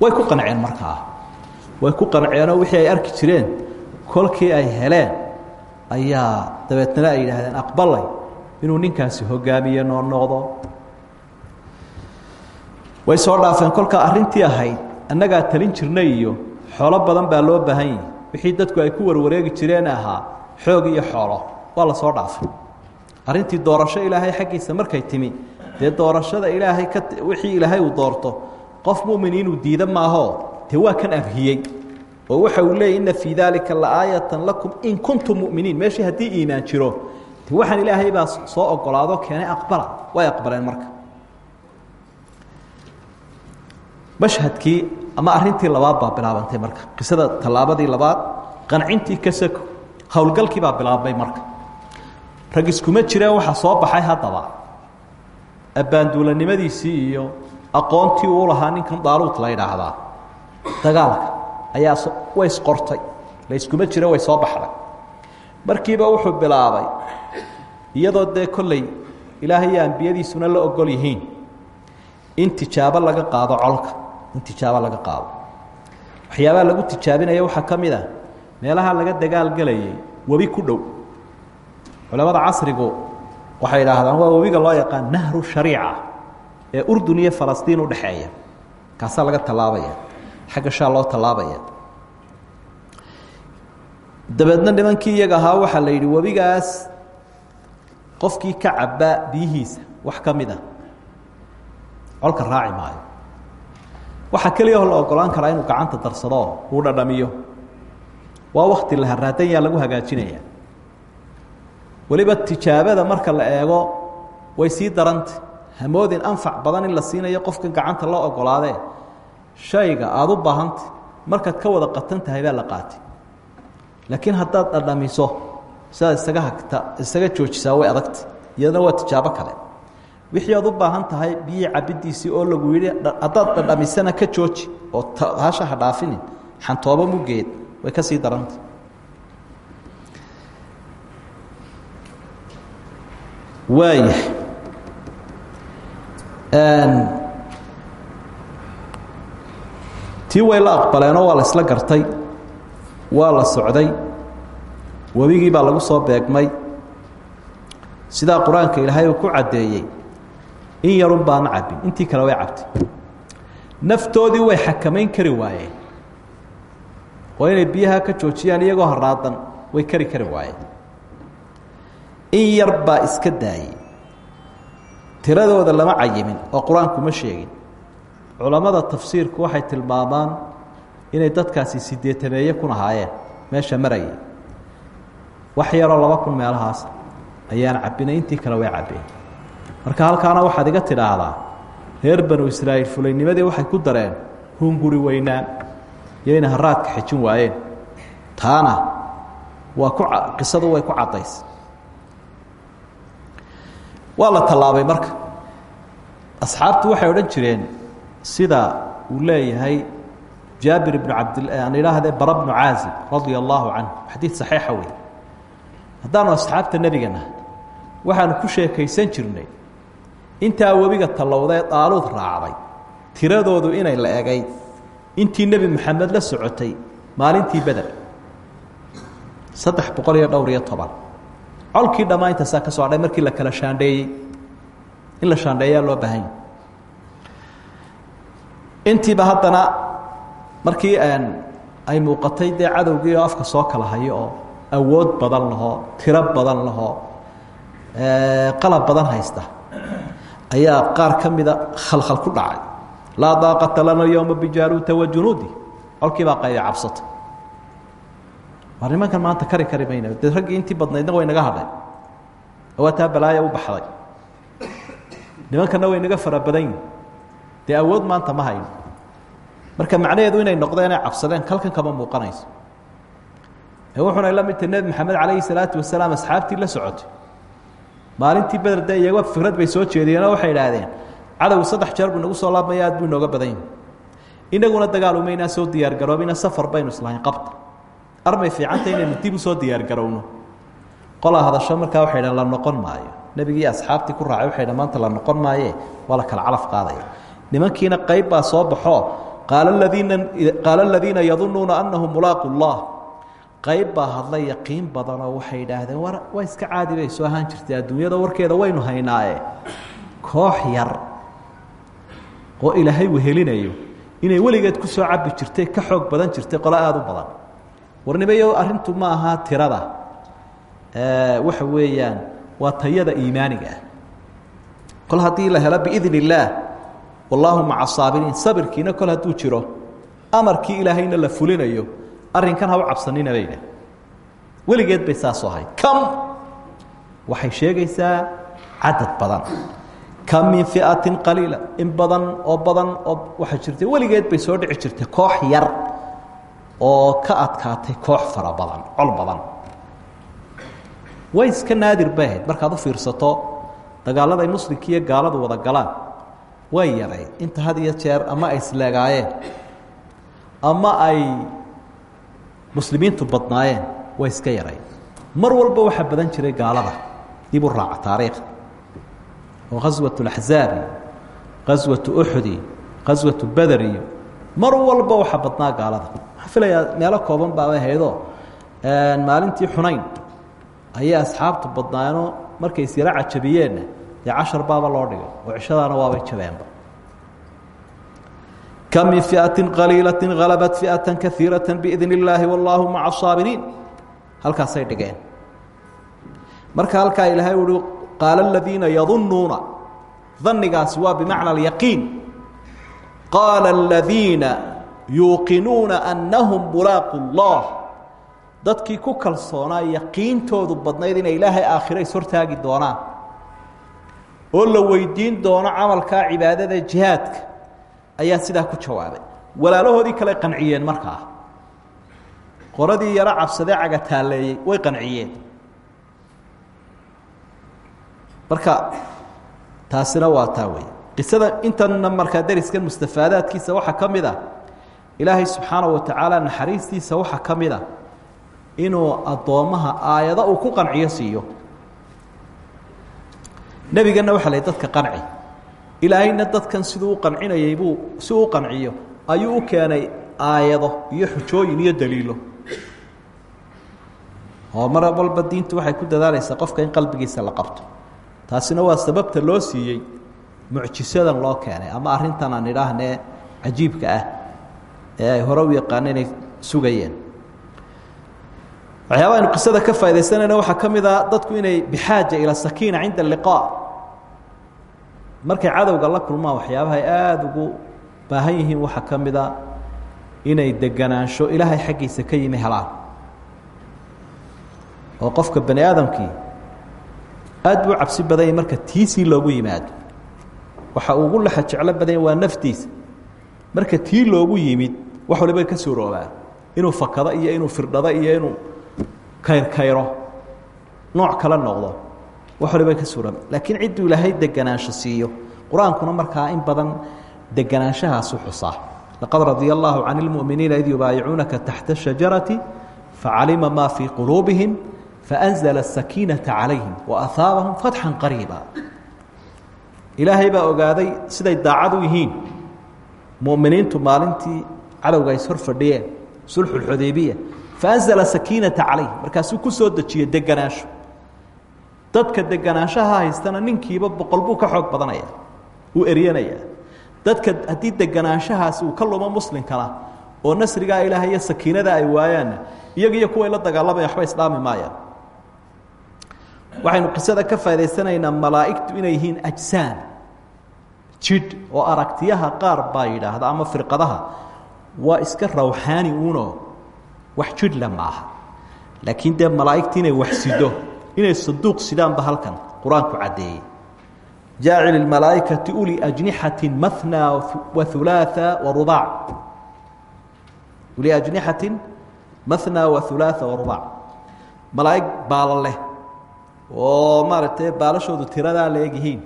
way ku qanceen markaa way ku qanceenoo wixii ay arki jireen kolkii ay heleen ayaa dabeetna ay yidhaahdeen aqbalay inuu ninkaasi hogaamiye noo noqdo way soo dhaafeen kolkaa arrintii ahayd annagaa talin jirnay iyo xoolo badan baa loo baahan yahi wixii dadku ay ku warwareegi jireen ahaa xoog iyo xoolo waa la soo dhaafay. Arrintii doorasho ilaahay xaggiisa markay timi dee doorashada ilaahay ka wixii ilaahay uu doorto qof mumin inuu diida maahoo dee waa kan abhiyey oo waxa uu leeyay ina fii daalika laaayatan lakum in kuntum muminiin. Meeshii haddii iimaan jiro de waxaan ilaahay baa soo ogolaado keenay aqbala way aqbaleen marka mashhadkii ama arintii labaad baa bilaabantay marka. Qisada tallaabadii labaad qancintii kasako howlgalkii baa bilaabmay marka. Rag iskuma jireen waxaa soo baxay haddaba. Abbaanduulanimadiisii iyo aqoontii uu lahaa ninkan daaluut la yidhaahdaa. Dagaalka ayaa way isqortay. La iskuma jiro way soo baxday. Markiiba wuxuu bilaabay iyadoo dee kolley ilaahay iyo ambiyadiisuna la ogol yihiin in tijaabo laga qaado colka in laga qaado waxyaabaha lagu tijaabinaya waxaa ka mid a meelaha laga dagaalgelayay webi ku dhow. Culamada casrigu waxay idhaahdaan waa webiga loo yaqaan nahru shariica ee urdun iyo falastiin udhexeeya kaasaa laga tallaabaya xagga loo tallaabaya. Dabeedna nimankii iyaga ahaa waxaa la yidhi webigaas qofkii ka cabaa biyihiisa. Wax ka mid a colka raaci maayo waxaa keliyaoo la ogolaan karaa inuu gacanta darsado uu dhadhamiyo. Waa wakti la haraadan yaa lagu hagaajinaya. Weliba tijaabada marka la eego way sii daranta hamoodin anfac badan in la siinayo qofkan gacanta loo ogolaadee shayga aada u baahanta markaad ka wada qatan tahay baa la qaatay laakiin haddaad dhadhamiso sidaad isaga hagta isaga joojisaa way adagta iyadana waa tijaabo kale wixii aad u baahan tahay biyii cabidiisii oo lagu yidhi haddaad dhadhamisana ka jooji oo hasha ha dhaafinin xantoobo mugeed way ka sii daranta. Waayahay tii way la aqbaleenoo waa la isla gartay waa la socday webigii baa lagu soo beegmay. Sidaa qur'aanka ilaahay uu ku caddeeyey in yarun baana cabbin. Intii kale way cabtay. Naftoodii way xakamayn kari waayeen. Oo inay biyaha ka joojiyaan iyagoo haraadan way kari kari waayeen. In yar baa iska daayey tiradooda lama cayimin oo qur'aanku ma sheegin. Culammada tafsiirku waxay tilmaamaan inay dadkaasi sideetameeye kun ahaayeen. Meesha marayay wax yaroo laba kun meelahaas ayaan cabbinay. Intii kale way cabbeen marka halkaana waxaad iga tidhaahdaa reer banu israa'iil fulaynimadii waxay ku dareen hunguri weynaan inay haraadka xejin waayeen. Taana waa ku qisadu way ku caddays. Waa la marka. Asxaabtu waxay odhan jireen sida uu leeyahay jaabir ibnu cabdil aan idhaahdee bara bnu caazib radia allaahu canhu xadiid saxiixa wey asxaabta nebigana waxaanu ku sheekaysan jirnay intaa webiga tallowdee daaluud raacday. Tiradoodu inay la egayd intii nebi moxamed la socotay maalintii beder saddex boqol iyo dhowr iyo toban. Colkii dhammaa intaasaa ka soo hadhay markii la kala shaandheeyey. In la shaandheeyaa loo baahanya intiiba haddana markii ay muuqatay dee oo afka soo kala hayo oo awood badan lahoo tiro badan lahoo qalab badan haysta ayaa qaar ka mida khalkhal ku dhacay. Laa daaqata lana yowma bijaaluuta wa junuudi. Colkii baa qayda cabsata war nimankan maanta kari kari mayna. Dee raggii intii badnaydna way naga hadhay waa taa balaaya u baxday. Nimankanna way naga fara badan yihiin dee awood maanta ma hayno marka macnaheedu inay noqdeen inay cabsadeen kalkan kama muuqanayso. Ee wuxuna la midta nebi maxamed calayhi salaatu wasalaam asxaabtii la socotay maalintii beder dee iyago fikrad bay soo jeediyeenoo waxay idhaahdeen cadow saddex jeer buu nagu soo laabmaya buu inooga badan inaguna dagaal umaynaa soo diyaargaroobina safar baynu islahayn qabta. Armay fiicanta inaynu dib u soo diyaargarowno qolaa hadasho markaa waxay dhahn la noqon maayo. Nebigii asxaabtii ku raacay waxay maanta la noqon maaye waa la kala calaf qaadaya. Nimankiina qayb baa soo baxoo qaala ladiina qaala aladiina yadunuuna anahum mulaaqu qayb baa hadla yaqiin badanoo waxay idhaahdeen war waa iska caadi bay soo ahaan jirtay adduunyada warkeeda waynu haynaaye. Koox yar oo ilaahay wehelinayo inay weligeed ku soo cabi jirtay ka xoog badan jirtay qolo aada u badan. Warnimayo arrintu ma aha tirada. Waxa weeyaan waa tayada iimaaniga. Ah kol la helo biidn illaah wallaahu maca sabirkiina kol hadduu jiro amarkii ilaahayna la fulinayo arrinkan ha u cabsanina bayna weligeed bay saasoo ahayd. Kam? Waxay sheegaysaa cadad badan. Kam min fiatin qaliila. In badan oo badan oo waxaa jirtay. Weligeed bay soo dhici jirtay koox yar oo ka adkaatay koox fara badan col badan. Way iska naadir bay ahayd. Markaad u fiirsato dagaalada ay muslimka iyo gaaladu wada galaan way yaray inta had iyo jeer ama ay isleegaayeen ama ay muslimiintu badnaayeen way iska yaray. Mar walba waxaa badan jiray gaalada dib u raaca taariikh. Oo khaswat اlaxzaab iyo khaswatu uxud iyo iyo mar walba waxaa badnaa gaalada. Waxaan meelo kooban baaba haydoo maalintii xunayn ayay asxaabtu badnaayeenoo markay isyara cajabiyeenna dee cashar baaba loo dhigay oo cishadaana waabay jabeenba ka min fiatin qaliilati halabat fiatan kaiirata biidn illaahi wallaahu maca asaabiriin halkaasay dhigeen marka halkaa ilaahay uhi qaala aladiina yadunnuuna danigaasi waa bimacna alyaqiin qaala aladiina yuuqinuuna annahum mulaaqu llah dadkii ku kalsoonaa yaqiintoodu badnayd inay ilaahay aakhira is hortaagi doonaan oo la weydiin doono camalkaa cibaadada jihaadka ayaa sidaa ku jawaabay. Walaalahoodii kale qanciyeen markaa qoladii yaro cabsadee cagataalleeyey way qanciyeen. Marka taasina waa taa wey qisada intana markaa deriskan mustafaadaadkiisa waxaa ka mid a ilaahay subxaanaه wa tacaala naxariistiisa waxaa ka mid a inuu addoommaha aayado uu ku qanciyo siiyo. Nebigana waxa la dadka qanci ilaahayna dadkan siduu u qancinayay buu si uu qanciyo ayuu u keenay aayado iyo xujooyin iyo daliilo. Oo mar walba diintu waxay ku dadaalaysaa qofka in qalbigiisa la qabto. Taasina waa sababta loo siiyey mucjisadan loo keenay ama arrintan aan idhaahnee cajiibka ah ee ay hore u yaqaana inay sugayeen. Waxyaaba aynu qisada ka faa'idaysanayna waxaa ka mid a dadku inay bixaaja ila sakiina cinda alliqaa markay cadowga la kulmaan waxyaabahay aada ugu baahan yihiin waxaa ka mid a inay deganaansho ilaahay xaggiisa ka yimi helaan. Oo qofka bani aadamkii aad buu cabsi badanya marka tiisii loogu yimaado. Waxa uu ugu laxa jeclo badanya waa naftiisa. Marka tii loogu yimid wax waliba ka suuroobaan inuu fakado iyo inuu firdhado iyo inuu kayrkayro nooc kale noqdo wax ka suran laakiin cidduu ilaahay deganaansho siiyo. Qur'aankuna markaa in badan deganaanshahaas xusaa. Laqad radia allaahu can ilmu'miniina id yubaayicuunaka taxta shajarati facalima maa fii quluubihim faanzla asakiinata calayhim waahaabahum fatxan qariiba. Ilaahay baa ogaaday siday daacad u yihiin. Muminiintu maalintii cadowga ay ishor fadhiyeen sulxu xudaybiya faanzla sakiinata calayhim. Markaasuu ku soo dejiyo deganaansho dadka deganaanshaha haystana ninkiiba boqol buu ka xoog badanaya uu eryanaya. Dadka haddii deganaanshahaasi uu ka lumo muslimkana oo nasrigaa ilaahay iyo sakiinada ay waayaanna iyaga iyo kuway la dagaalamaya waxba isdhaami maayaan. Waxaynu qisada ka faa'idaysanaynaa malaa'igtu inay yihiin ajsaam jidh oo aragtiyaha qaar baa yidhaahda ama firqadaha waa iska rawxaani uuno wax jidhle maaha. Laakiin dee malaa'igta inay wax sido inay saduuq sidaanba halkan qur-aanku caddeeyey jaacil اmalaaئikaةi uli أجنixaةi maثnى وaثuلaaثa وarubaac uli أجنixaةi maثnى وaثuلaaثa وarubaac malaa'ig baalo leh oo maaragtay baalashoodu tiradaa la egyihiin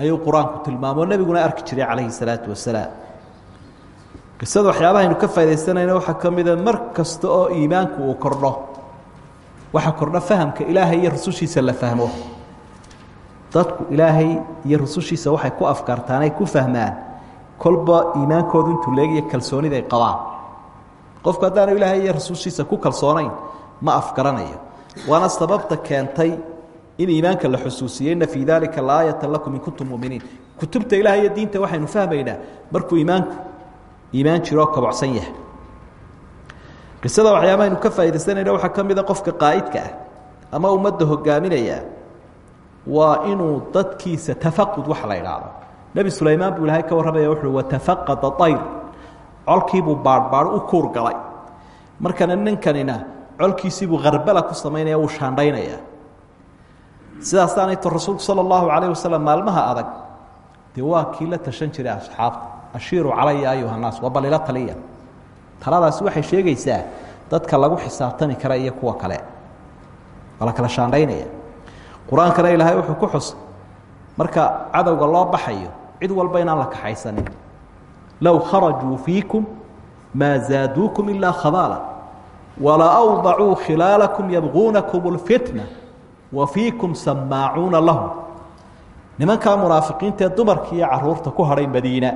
ayuu qur-aanku tilmaamo nebiguna arki jiray calayhi الsalaaةu wasalaam qisada waxyaabaha aynu ka faa'idaysanayna waxaa ka mida mar kasta oo iimaanku uu kordho waxa kordho fahamka ilaahay iyo rusushiisa la fahmo. Dadku ilaahay iyo rusushiisa waxay ku afkartaan ay ku fahmaan kolba iimaankoodu intuu leegiyo kalsoonida ay qabaan. Qofku haddaanu ilaahay iyo rasuushiisa ku kalsoonayn ma afgaranayo waana sababta keentay in iimaanka la xusuusiyey ina fii dalika laaayata lakum in kuntum muminiin. Kutubta ilaah iyo diinta waxaynu fahmaynaa markuu iimaanku iimaan jiroo kabocsan yahay qisada waxyaaba aynu ka faaidaysanayna waxaa ka mida qofka qaa'idka ah ama ummadda hogaaminaya waa inuu dadkiisa tafaqud waxa la idhaahdo nebi sulaymaan buu ilaahay ka warramaya wuxuui watafaqada ayr colkiibuu baadhbaadho u kuur galay. Markana ninkanina colkiisiibuu kharbala ku samaynaya wuu shaandhaynaya. Sidaasaanayto rasuulku sala allahu calayh wasalam maalmaha adag dee waa kii la tashan jiray asxaabta ashiiruu calaya ayuha nnaas waa balila taliya taladaasi waxay sheegaysaa dadka lagu xisaabtami kara iyo kuwa kale. Waa la kala shaandhaynaya qur'aankana ilaahay wuxuu ku xus. Marka cadowga loo baxayo cid walba inaan la kaxaysanin. Low kharajuu fiikum maa zaaduukum ilaa khabaala. Wala awdacuu khilaalakum yabquunakum اlfitna wa fiikum samaacuuna lahum. Nimankaa munaafiqiinta ee dumarka iyo carruurta ku hadhay madiina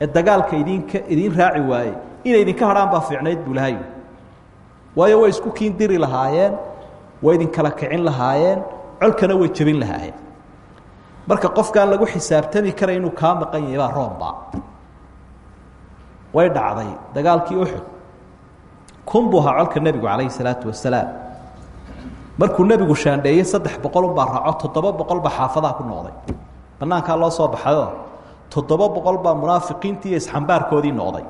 ee dagaalka idinka idiin raaci waayey inay idinka hadhaan baa fiicnayd buu lahay waayo way isku kiin diri lahaayeen way idinkala kicin lahaayeen colkana way jebin lahaayeen. Marka qofkaan lagu xisaabtami kara inuu kaa maqan yahay baa roomba way dhacday dagaalkii uxud kun buu ahaa colka nebigu calayhi salaatu wasalaam markuu nebigu shaandheeyey saddex boqol unbaa raaco toddoba boqol baa xaafadaha ku noqday. Banaankaa loo soo baxayoo toddoba boqol baa munaafiqiintii iyo isxambaarkoodii noqday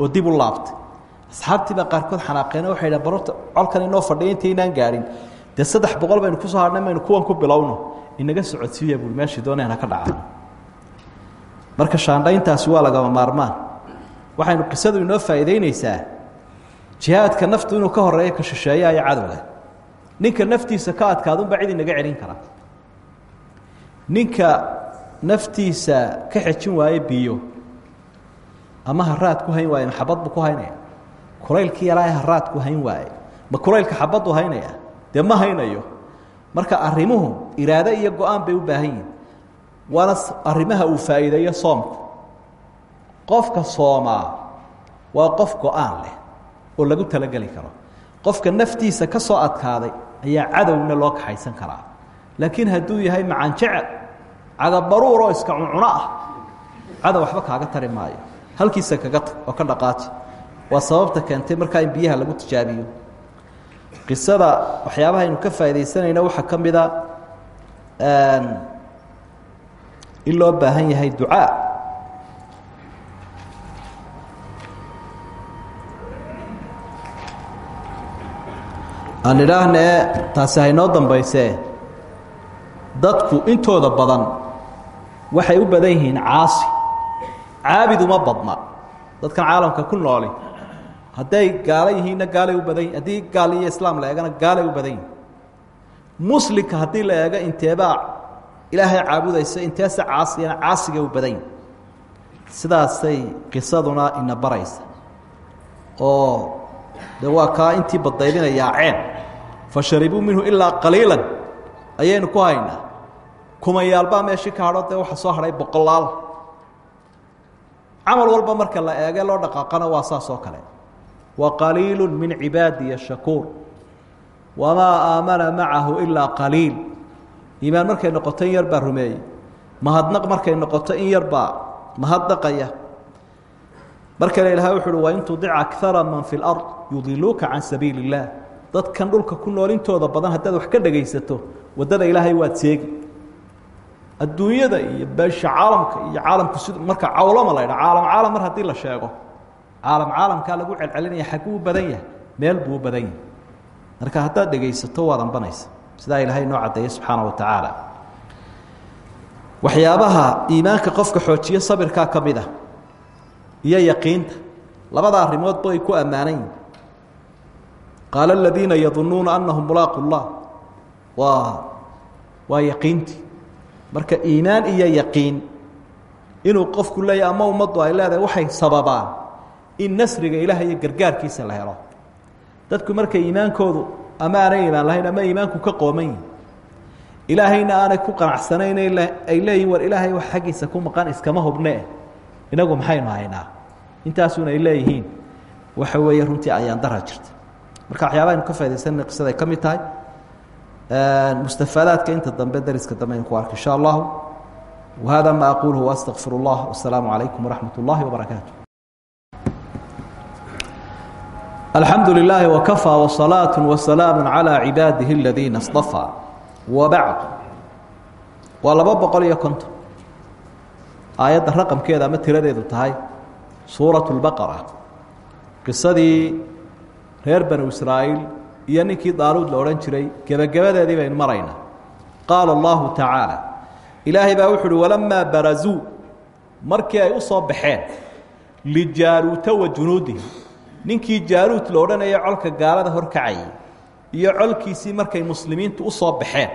oo dib u laabtay. Asxaabtii baa qaarkood xanaaqeene waxay dhahan barorta colkan inoo fadhiya inta inaan gaadhin dee saddex boqol baynu ku soo hadhnay maynu kuwan ku bilowno. Inaga socodsiiya buui meeshii dooneen ha ka dhacaan marka shaandhayntaasi waa lagama maarmaan. Waxaynu qisadu inoo faa'iidaynaysaa. Jihaadka naftu inuu ka horeeyo ka shisheeyaha iyo ninka naftiisa ka adkaadunbaa cid inaga celin kara. Ninka naftiisa ka xejin waaye biyo ama haraad ku hayn waaye maxabad buu ku haynaya. Kulaylkii yaraa ee haraad ku hayn waaye. Ma kulaylka xabaddu haynaya? Dee ma haynayo? Marka arrimuhu iraado iyo go'aan bay u baahan yihiin waana arrimaha uu faa'iideeyo soomku qofka soomaa waa qof go'aan leh oo lagu talageli karo. Qofka naftiisa ka soo adkaaday ayaa cadowna loo kaxaysan karaa. Laakiin hadduu yahay macanjecel cadabaruur oo iska cuncuno ah cadow waxba kaaga tari maayo halkiisa kaga tag oo ka dhaqaaji waa sababta keentay markaa in biyaha lagu tijaabiyo. Qisada waxyaabaha aynu ka faaidaysanayna waxaa ka mida in loo baahan yahay ducaa. Aan idhaahnee taasi haynoo dambaysee dadku intooda badan waxay u badan yihiin caasi caabid uma badna. Dadkan caalamka ku nooli. Hadday gaalo gaalay u badan yihiin haddii gaal iyo islaam la gaalay u badan yihiin muslimka haddii la eego ilaahay caabudaysa inteese caasigana caasigay u badan sidaasay qisaduna ina baraysa. Oo de waa kaa intii badaydina yaaceen fasharibuu minhu ilaa qaliilan. Ayaynu ku haynaa. Kumayaalbaa meeshii ka hadho dee waxa soo hadhay boqolaal camal walba marka la eege loo dhaqaaqana waa saas oo kale. Wa qaliilu min cibaadiya shakuur. Wamaa aamana macahu ilaa qaliil. Iimaan markay noqoto in yar baa rumeeyey. Mahadnaq markay noqoto in yar baa mahadnaqaya mar kale ilahay wuxu uhi wain tudic akara man fi lard yudiluuka can sabiili dadkan dhulka ku nool intooda badan haddaad wax ka dhegaysato waddada ilaahay waad seegi adduunyada iyo beesha caalamka iyo caalamku sid marka cawlama la ydha caalam caalam mar haddii la sheego caalam caalamkaa lagu celcelinaya xaguu badan yahay meel buu u badan yahay. Marka haddaad dhegaysato waad ambanaysa sidaa ilaahay noo caddeeyey subxaana wa tacaala. Waxyaabaha iimaanka qofka xoojiyo sabirkaa ka mid a iyo yaqiinta labada arrimoodba ay ku ammaanan yihiin qaala aladiina yadunuuna anahum mulaaqu llah waa waa yaqiintii marka iimaan iyo yaqiin. Inuu qofku leeyahy ama ummaddu ay leedahay waxay sababaan in nasriga ilaah gargaarkiisa la helo. Dadku markay iimaankoodu ama aanay iimaan lahayn ama iimaanku ka qooman ilaahayna aanay ku qanacsanayn ay leeyihiin war ilaahay wax xaggiisa ku maqan iskama hubnee inagu maxaynu haynaa? Intaasuna ay leeyihiin. Waxa weeye runtii ayaan dara jirta marka waxyaaba aynu ka faidaysanna qisada ay tahay mustafaadaadka inta dambe dariska dambe aynu ku arka insha allahu wahada ma aquluhu waastaqfir اllah wasalaamu calaykum waraxmat اllahi wabarakaatu alxamdu lilaahi wakafى wsalaaة wasalaamu calى cibaadihi aladiina اصطafى wabacd waa laba boqol iyo konton aayadda raqamkeeda ama tiradeedu tahay suuraة اlbaqara qisadii reer banu israa'iil iyo ninkii daaluud la odhan jiray gebagabadeedii baynu maraynaa qaala allahu tacaala ilaahay baa wuxu uhi walamaa barazuu markii ay u soo baxeen lijaaluuta wa junuudihi ninkii jaaluut la odhanaya colka gaalada horkacayay iyo colkiisii markay muslimiintu u soo baxeen.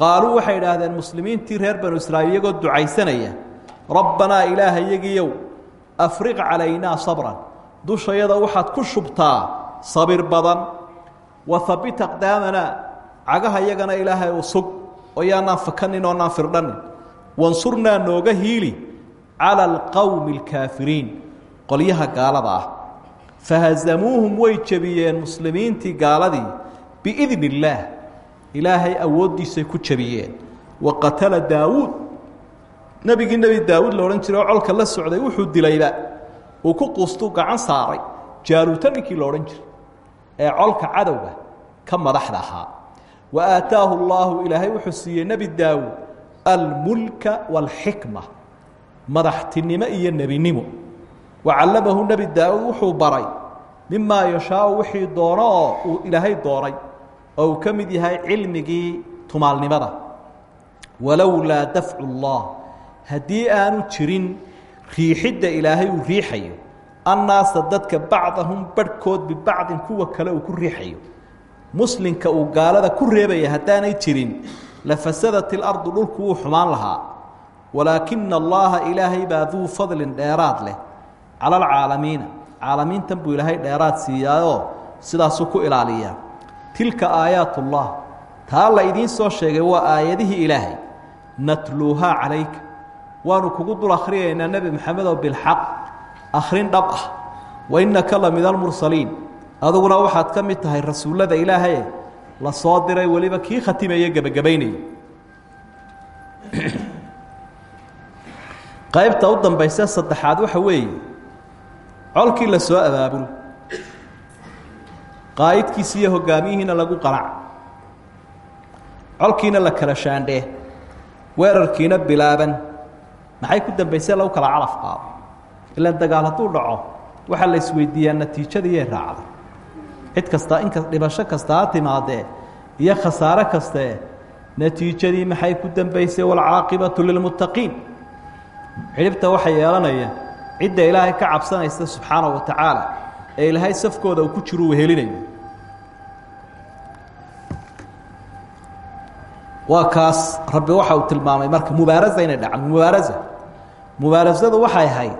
Qaaluu waxay idhaahdeen muslimiintii reer banu israa'iil iyagoo ducaysanaya rabbanaa ilaaha iyagiiyow afriq calaynaa sabran dushayada waxaad ku shubtaa sabir badan wa habit aqdaamanaa cagaha iyagana ilaahay u sug oo yaanaan fakanin oonaan nooga hiili cala alqowmi alkaafiriin qolyaha gaalada ah. Fahazamuuhum way jebiyeen muslimiintii gaaladii biidni illaah ilaahay awooddiisay ku jebiyeen wa qatala daawuud nebigii nebi daawuud la odhan jiray oo colka la socday wuxuu dilayba uu ku quustuu gacan saaray jaaluuta ninkii jiray ee colka cadowga ka madaxda ahaa. Wa aataahu allaahu ilaahay wuxuu siiyey nebi daawuud almulka waalxikma madaxtinimo iyo nebinimo. Wa callamahu nebi daawuud wuxuu baray mimaa yashaau wixii doono oo uu ilaahay doonay oo uu ka mid yahay cilmigii tumaalnimada. Walowlaa dafcu اllah haddii aanu jirin riixidda ilaahay uu riixayo annaasa dadka bacdahum barhkood bibacdin kuwa kale uu ku riixayo. Muslimka uu gaalada ku reebaya haddaanay jirin lafasadat ilardu dhulku wuu xumaan lahaa. Walaakina allaha ilaahay baa duu fadlin dheeraad leh cala alcaalamiina caalamiintan buu ilaahay dheeraad siiyaayoo sidaasuu ku ilaaliyaa. Tilka aayaat ullah taa la idiin soo sheegay waa aayadihii ilaahay. Natluuhaa calayka. Waanu kugu dul akhriyaynaa nebi maxamedow bilxaq akhrin dhab ah wa innaka la min almursaliin aduguna waxaad ka mid tahay rasuullada ilaahaye la soo diray weliba kii khatimaye gebagabaynaya qaybta u dambayse saddexaad waxa weeye colkii la soo abaabulo qaa'idkiisi iyo hogaamiyihiina lagu qanac colkiina la kala shaandhee weerarkiina bilaaban. Maxay ku dambaysee lagu kala calaf qaado ilaan dagaal hadduu dhaco waxaa la isweydiiyaa natiijadiiyay raacday cid kastaa inka dhibasho kasta ha timaadee iyo khasaare kastee natiijadii maxay ku dambaysay waalcaaqibatu lilmuttaqiin xidhibta waxay yeelanayaan cidda ilaahay ka cabsanaysa subxaanahu wa tacaala ee ilaahay safkooda ku jiru wehelinayo waa rabbi waxa uu tilmaamay marka mubaarasa inay dhacdo mubaarasa mubaarasadu waxay ahayd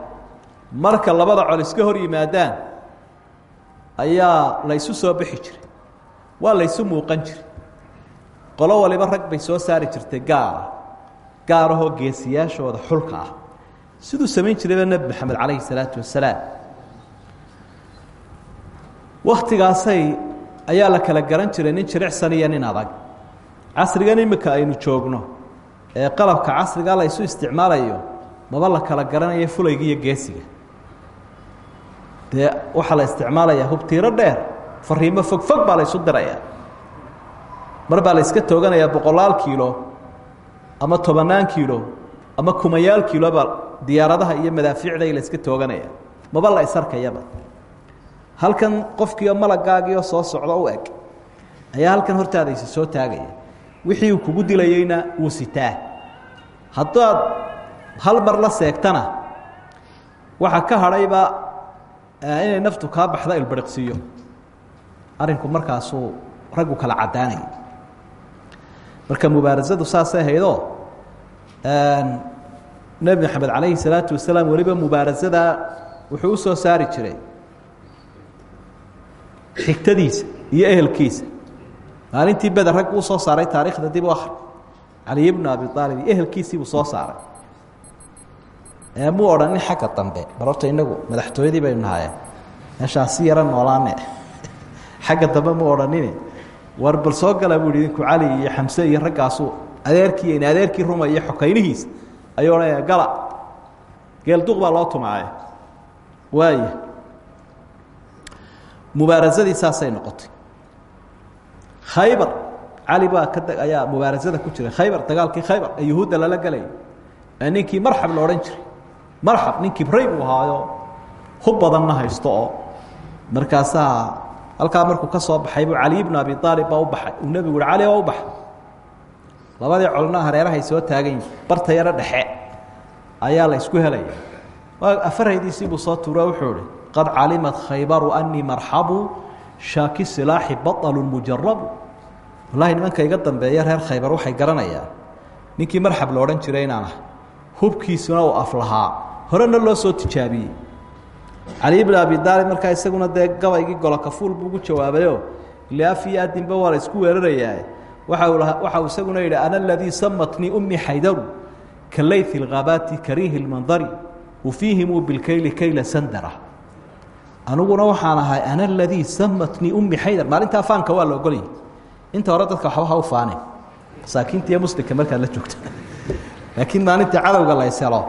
marka labada col iska hor yimaadaan ayaa la ysu soo bixi jiray waa la ysu muuqan jiray. Qolo waliba rag bay soo saari jirtay gaara gaarahoo geesiyaashooda xulka ah. Siduu samayn jirayba nebi maxamed calayhi salaatu wasalaam. Wakhtigaasay ayaa la kala garan jiray nin jiricsan iyo nin adag. Casrigan imika aynu joogno ee qalabka casriga la ysu isticmaalayo maba la kala garanaya fulayga iyo geesiga dee waxaa la isticmaalayaa hubtiiro dheer fariimo fog fog baa la ysu dirayaa. Mar baa la yska tooganayaa boqolaal kiilo ama tobannaan kiilo ama kumayaal kiiloba diyaaradaha iyo madaafiicda la yska tooganaya maba la isarkayaba halkan qofkiioo malagaagiioo soo socdo u eg ayaa halkan hortaada isi soo taagaya. Wixii uu kugu dilayeyna wuu sitaa. Haddaad hal mar la seegtana waxa ka hadhayba inay naftu kaa baxda ilbiriqsiiyo arrinku markaasuu raggu kala caddaanaya marka mubaarasadu saasay haydoo nebi maxamed calayhi salaatu wasalaam weliba mubaarasada wuxuu u soo saari jiray xigtadiisa iyo ehelkiisa. Maalintii beder rag uu soo saaray taarikhda dib u akri caliy bnu abi aalib iyo soo saaray muu odhanin xagga dambe. Bar horta inagu madaxtooyadii baynu nahaye meeshaa si yaro noolaane xagga dambe muu odhanini. War bal soo gala buu hi idinku cali iyo xamse iyo raggaasu adeerkii adeerkii ruma iyo xokaynihiis ayuu odhanaya gala. Geelduq baa loo tumaaye. Waaya mubaarasadii saasay noqotay. Khaybar cali baa ka ayaa mubaarasada ku jiray. Khaybar dagaalkii khaybar ee yuhuudda lala gelayay ee ninkii marxab la odhan jiray marxab ninkii bray buu ahaayo hub badanna haysto oo. Markaasaa halkaa markuu ka soo baxay buu cali ibnu abi aalib baa u baxay. Uu nebigu uhi cali waa u baxay. Labadii colna hareerahay soo taagan yihiin barta yaro dhexe ayaa la isku helaya afarhaydiisii buu soo tuuro wuxuu ihi qad calimat khaybaru anii marxabu shaaki silaaxi baطlu mujarabu wallahi nimanka iga dambeeya reer khaybar waxay garanayaan ninkii marxab la odhan jiray inaan ah hubkiisuna uu af lahaa horena loo soo tijaabiyey. Cali bn abi aalib markaa isaguna dee gabaygii golokafuul buu ugu jawaabayo ile af iyo adinba waa la isku weerarayaa. Waxa uu isaguna yidhi ana aladii samatnii ummi xaydaru ka laythi اlkhabaati kariihi اlmandari ufiihimuu bilkayli kayla sandara. Aniguna waxaan ahay ana aladii samatnii ummi xaydar maalintaa faanka waa la ogolayay inta hore dadka waxba ha u faane. Masaakiinta iyo muslimka markaad la joogto. Laakiin maalinta cadowga la yselo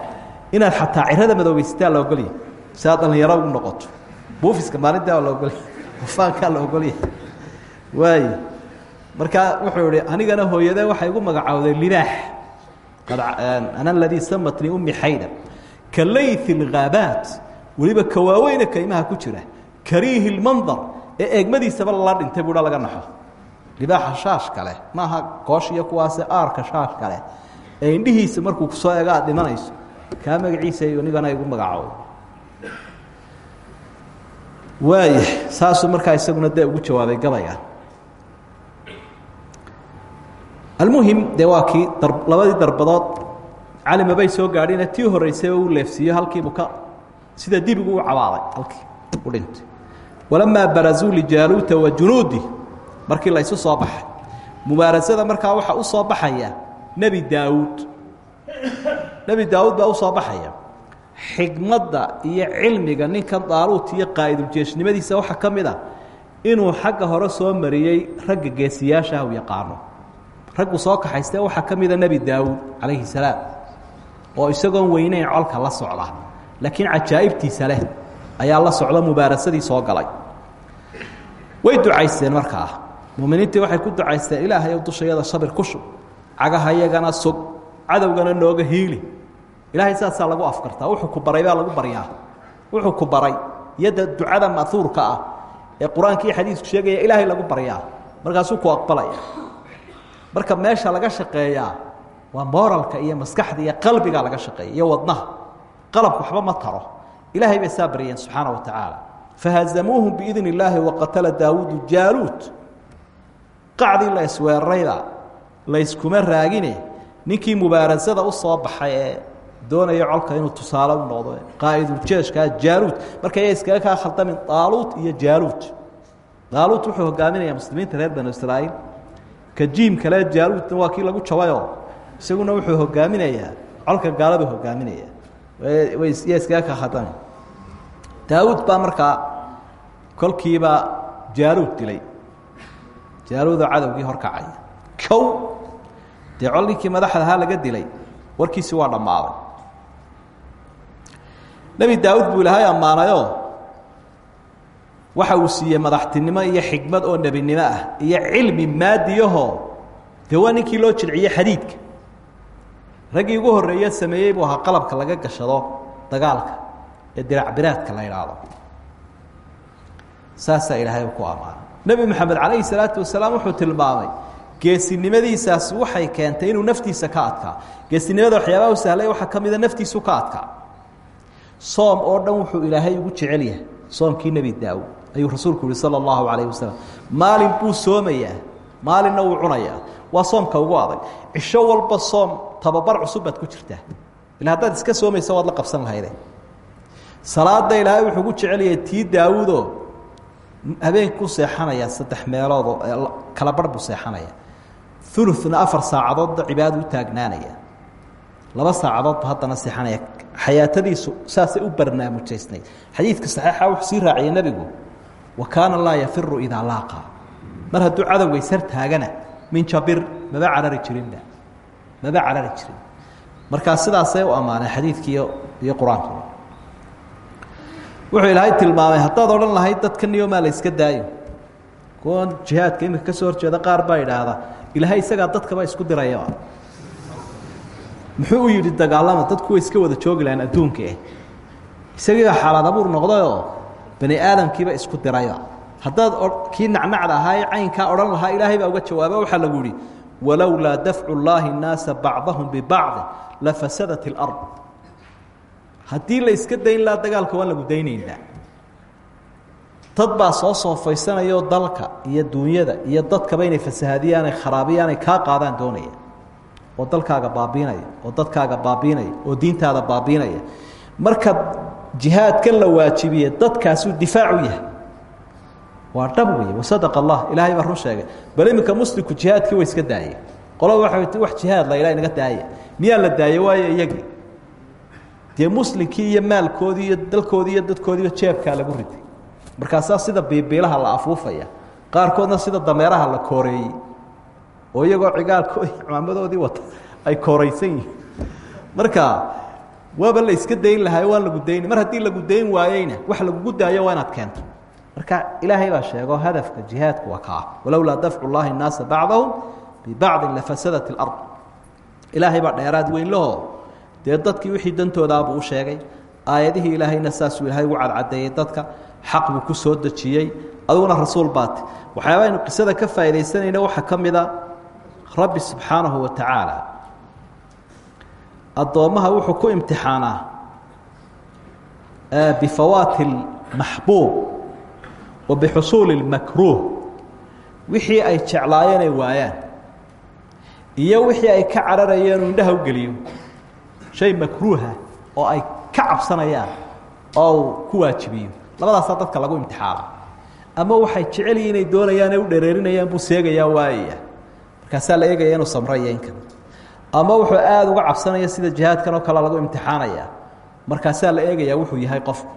inaad xataa cirada madoobaysataa la ogolyay si aad dhallinyaro ugu noqoto. Buufiska maalintaa waa la ogolyay faankaa la ogolyay waay markaa wuxuu ihi anigana hooyade waxay igu magacowday libaax ana aladii samatnii ummi xaydar ka laythi اlghaabaat weliba ka waaweyne kaymaha ku jira. Kariihi اlmandar ee eegmadiisaba lala dhintay buha laga naxo. Libaaxa shaash kale maaha koosh iyo kuwaase aarka shaash kale ee indhihiisa markuu ku soo ego aad dhimanayso kaa magaciisa nigana igu magacoobay waaya saasuu markaa isaguna dee ugu jawaabay gabayga almuhim dee waa kii labadii darbadood cali mabay soo gaadhina tii horreysayba uu leefsiiyo halkiibuu ka sida dibigu u cabaaday halkii u dhintay. Walamaa barazuu lijaaluuta wa junuudi markii laysu soo baxay. Mubaarasada markaa waxaa u soo baxaya nebi daawuud nebi daawuud baa u soo baxaya. Xigmadda iyo cilmiga ninkan daaluut iyo qaa'iduljeeshnimadiisa waxaa ka mid a inuu xagga hore soo mariyey ragga geesiyaashaah u yaqaano. Raggu soo kaxaystee waxaa ka mida nebi daawuud calayhi salaam oo isagoon weyneyn colka la socda. Laakiin cajaa'ibtiisa leh ayaa la socda mubaarasadii soo galay. Way ducaysteen markaa. Muminiintii waxay ku ducaysteen ilaahay ow dushayada sabir ku shub. Cagaha yagana sug cadowgana nooga hiili. Ilaahay saasaa lagu afkartaa wuxuu ku baray baa lagu baryaa. Wuxuu ku baray yadda ducada ma'huurka ah ee qur'aanka iyo xadiisku sheegaya ilaahay lagu baryaa. Markaasuu ku aqbalaya. Marka meesha laga shaqeeyaa waa moralka iyo maskaxda iyo qalbiga laga shaqeeya iyo wadnaha. Qalabku waxba ma taro. Ilaahay bay saa subxaana wa tacaala fahazamuuhum biidn illaahi waqatala daawuudu jaaluut. Qacdii la isweerarayda layskuma raagine ninkii mubaarasada u soo baxay ee doonaya colka inuu tusaale u noqdo qaa'iduljeeshkaa jaaluut marka ya iskaga kaa khaldamin daaluut iyo jaaluut daaluut wuxuu hogaaminaya muslimiinta reer banu israa'iil. Ka jiim kale jaaluutna waa kii lagu jabayoo isaguna wuxuu hogaaminayaa colka gaaladu hogaaminaya ya iskaga kaa khaldami daawuud baa markaa kolkiiba jaaluud dilay. Jaaluudoo cadowgii horkacaya kow dee col ninkii madaxda ahaa laga dilay warkiisi waa dhammaaday. Nebi daawuud buu ilaahay ammaanayoo waxa uu siiyey madaxtinimo iyo xikmad oo nebinimo ah iyo cilmi maadiyahoo dee waa jilciyey xadiidka. Raggii ugu horreeye sameeyey buu qalabka laga gashado dagaalka ee diracbiraadka la idhaahdo saasaa ilaahay ku ammaanay. Nebi moxamed calayhi salaatu wasalaam wuxuu tilmaamay geesinimadiisaasi waxay keentay inuu naftiisa ka adkaa geesinimada waxyaabaha u sahlay waxaa ka naftiisu ka adkaa soom oo dhan wuxuu ilaahay ugu jecel yahay soomkii nebi daawud ayuu rasuulku yihi sala allahu calayh wasalam maalin buu soomayaa maalinna wuu cunayaa. Waa soomka ugu adag. Cisho walba soom tababar cusub ku jirtaa. Ila haddaad iska soomaysa waad la qabsan lahayde salaada ilaahay wuxuu ugu jecel yahay tii daawudoo habeenkuu seexanayaa saddex meeloodoo kala barh buu seexanaya uluna afar saacadoodba cibaada u taagnaanaya. Laba saacadoodba haddana seexanaya. Xayaatadiisu saasay u barnaamujaysnayd xadiidka saxiixa wuxuu sii raaciyay nebigu wa kaana laa yafiru idaa laaqa. Mar hadduu cadowga ishar taagana min jabir maba carari jirinba maba carari jirin. Markaa sidaasay u ammaaneen xadiidkiiyo iyo qur'aankuba wuxuu ilaahay tilmaamay haddaad odhan lahayd dadka niyomaa la yska daayo. Kuwan jihaadka iminka ka soo horjeeda qaar baa idhaahda ilaahay isagaa dadkaba isku dirayaba muxuu u dagaalama dadku iska wada joogi adduunka eh. Isagiiba abuur noqdayoo bani aadamkiiba isku dirayba haddaad kii nacnacda ahaay caynkaa odhan lahaa ilaahay baa uga jawaaba waxaa lagu yidhi walowlaa dafcu llaahi nnaasa bacdahum bibacdi lafasadat اlard haddii la iska dayn lahaa dagaalka waan lagu daynaynaa dad baa soo soofaysanayao dalka iyo duunyada iyo dadkaba inay fasahaadiyaanay kharaabiyaan kaa qaadaan doonaya. Oo dalkaaga baabiinaya oo dadkaaga baabiinaya oo diintaada baabiinaya. Marka jihaadkan la waajibiye dadkaasuu difaacu yahay. Waa dhab wey wasadaq allah ilaahay baa run bal iminka muslimku jihaadkii way iska daayeen. Qolada ti wax jihaad la ilaha inaga daaya miyaa la daayey waayo iyagii? Dee muslimkii iyo maalkoodii iyo dalkoodii iyo dadkoodiiba jeebkaa lagu riday markaasaa sida biibiilaha la afuufaya qaarkoodna sida dameeraha la kooreeyey oo iyagoo cigaalkoodii cimaamadoodii wata ay kooraysan yihiin. Marka waaba la iska dayn lahaa waa lagu dayni mar haddii lagu dayn waayeyna wax lagugu daayo waa inaad keento. Marka ilaahay baa sheego hadafka jihaadku waa kaa. Walowlaa dafcu llaahi nnaasa bacdahum bibacdin lafasadat اlard ilaahay baa dheeraad weyn laho dee dadkii wixii dantoodaabuu u sheegay. Aayadihii ilaahayna saasuu ilaahay ugu cadcadeeyey dadka xaq buu ku soo dejiyey aduguna rasuul baati waxyaaba aynu qisada ka faaidaysanayna waxaa ka mida rabbi subxaanahu wa tacaala. Addoommaha wuxuu ku imtixaanaa bifawaati maxbuub wa bixusuuli اlmakruuh wixii ay jeclaayeen ay waayaan iyo wixii ay ka cararayeen uu indhaha u geliyo. Shay makruuha oo ay ka cabsanayaan oo uu ku waajibiyo labadaasaa dadka lagu imtixaana ama waxay jecel yihiin inay doonayaan ee u dhereerinayaan buu seegayaa waayaya markaasaa la eegaya inuu samraya inkan ama wuxuu aada uga cabsanaya sida jihaadkan oo kale lagu imtixaanaya. Markaasaa la eegayaa wuxuu yahay qofku.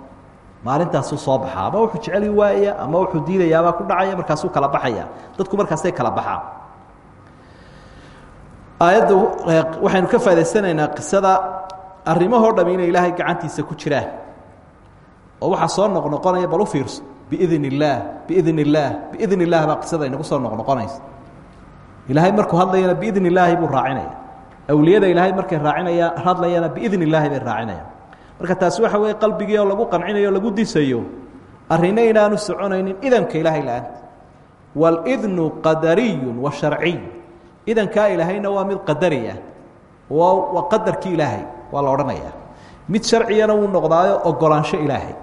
Maalintaasuu soo baxaa. Ama wuxuu jeceli waaya ama wuxuu diidayaabaa ku dhacaya markaasuu kala baxaya. Dadku markaasay kala baxaan. Aayadda waxaynu ka faa'idaysanaynaa qisada arrimahoo dham inay ilaahay gacantiisa ku jiraan oo waxaa soo noqnoqonaya bal u fiirso. Biidn illaah biidn illaah inagu soo noqnoqonaysa ilaahay markuu hadlayana biidn buu raacinaya awliyada ilaahay markay raacinaya hadlayana biidn bay raacinayaan marka taasi waxa weeye qalbigii lagu qancinayo lagu disayo arrina inaanu soconaynin idanka ilaahay la'aanta. Wاlidnu qadariyu wa sharciy. Idankaa ilaahayna waa mid qadari ah waa ilaahay waa la odhanaya mid sharciyana wuu noqdaayo ogolaansho ilaahay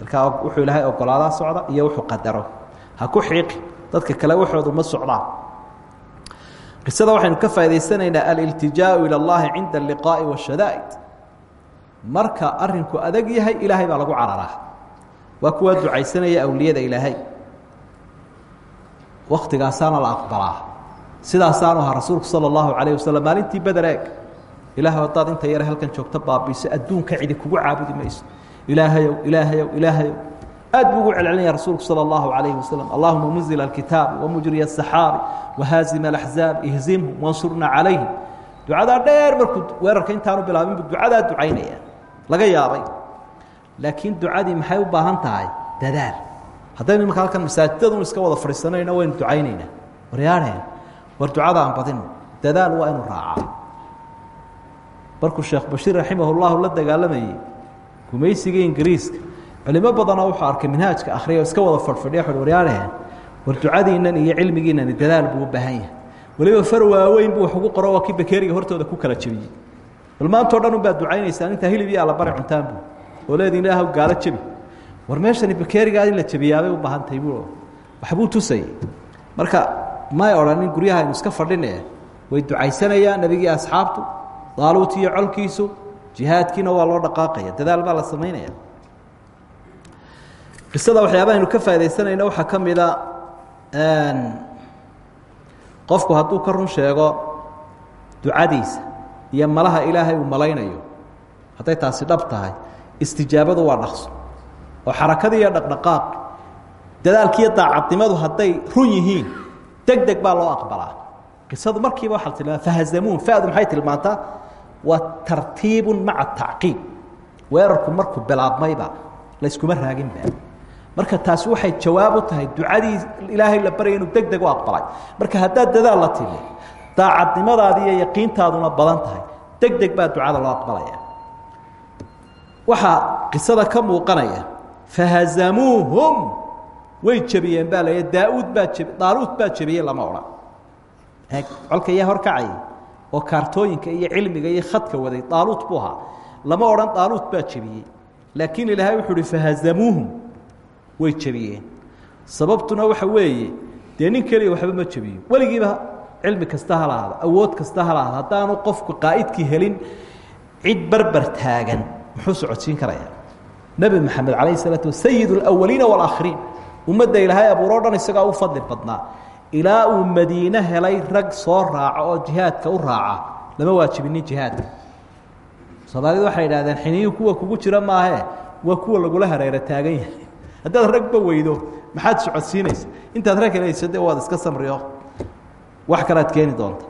markaa wuxuu ilaahay ogolaadaa socda iyo wuxuu qadaro ha ku xiiqi dadka kale waxoodu ma socdaan qisada waxaynu ka faa'idaysanaynaa aliltijaau ilى اllahi cinda اliqaa'i washadaa'id marka arinku adag yahay ilaahay baa lagu cararaa waa kuwaa ducaysanaya awliyada ilaahay waktigaasaana la aqbalaa sidaasaanu ahaa rasuulku salى اllahu alayه waslm maalintii beder eeg ilaah haddaad inta yare halkan joogto baabiiso adduunka cidi kugu caabudi mayso ilaahayow ilaahayow ilaahayow aad buu ugu celcelinaya rasuulku salى اllahu alayhi waslm allahuma munzil اlkitaabi wamujriya الsaxaabi wahaazima اlaxzaab ihzimhum wansurnaa calayhim ducadaa dheer markuu weerarka intaanu bilaabinbu ducadaa ducaynaya laga yaabay laakiin ducadii maxay u baahan tahay dadaal haddaynu imanka halkan masaajidadun iska wada fadhiisanayna waynu ducaynaynaa waryaadheen war ducada aan badino dadaal waa inu raacaa markuu sheekh bashiir raximah اllahu la dagaalamayey gumaysigii ingiriiska culimo badanoo wuxuu arkay minhaajka akhriya oo iska wada fadhfadhiya u waryaadheen war iyo cilmigiinani dadaal buu u baahan yahay. Waliba far waaweyn buu wax ugu qoro waa kii bakeeriga hortooda ku kala jebiyey bal maantao dhan un baad ducaynaysaan intaa hilib iyo allabari cuntaan bu oo ilaah gaalo jebi war meeshani bakeerigaa in la jebiyaabay u baahan tahay bu waxbuu tusayay marka may odhanin guryaha aynu iska fadhine way ducaysanayaan nebigii asxaabtu daaluut iyo colkiisu jihaadkiina waa loo dhaqaaqaya dadaal baa la samaynaya qisada waxyaabaha aynu ka faa'idaysanayna waxaa ka mida qofku hadduu ka run sheego ducadiisa iyo malaha ilaahay uu malaynayo hadday taasi dhab tahay istijaabadu waa dhaqso. Oo xarakadii iyo dhaqdhaqaaq. Dadaalkiiyo daacadnimadu hadday run yihiin deg deg baa loo aqbalaa. Qisadu markiiba waxaa tilmaama fahazamuun fadu maxay tilmaantaa waa tartiibun maca tacqiib weerarku markuu bilaabmayba layskuma raaginba marka taasi waxay jawaab u tahay ducadii ilaahay la baryay inuu deg deg u aqbalay. Marka haddaad dadaal la timi daacadnimadaadi iyo yaqiintaaduna badan tahay. Deg deg baa ducada loo aqbalaya. Waxaa qisada ka muuqanaya fahazamuuhum. Way jebiyeen baa la daauud baa daaluud baa jebiyey lama odhan. Colka yaa horkacayay oo kaartooyinka iyo cilmiga iyo khadka waday daaluud buu ahaa. Lama odhan daaluud baa jebiyey. Laakiin ilaahay wuxuu uhi fahazamuuhum way jebiyeen. Sababtuna waxa weeye dee nin keliya waxba ma jebiyo. Weligiiba cilmi kasta ha lahaada awood kasta ha lahaada haddaanu qofku qaa'idkii helin cid barbar taagan muxuu socodsiin karaya? Nebi maxamed calayh salaatu wa sayid alawaliina waalaakhiriin ummadda ilaahay abuuro o dhan isagaa u fadli badnaa ilaa uu madiine helay rag soo raaco oo jihaadka u raaca. Lama waajibinin jihaadka soomaalidu waxay idhahdeen xiniyu kuwa kugu jira maahee waa kuwa lagula hareero taagan yahay. Haddaad ragba weydo maxaad socodsiinaysa. Intaad rag helayso de waad iska samrio wax kalead keeni doonta.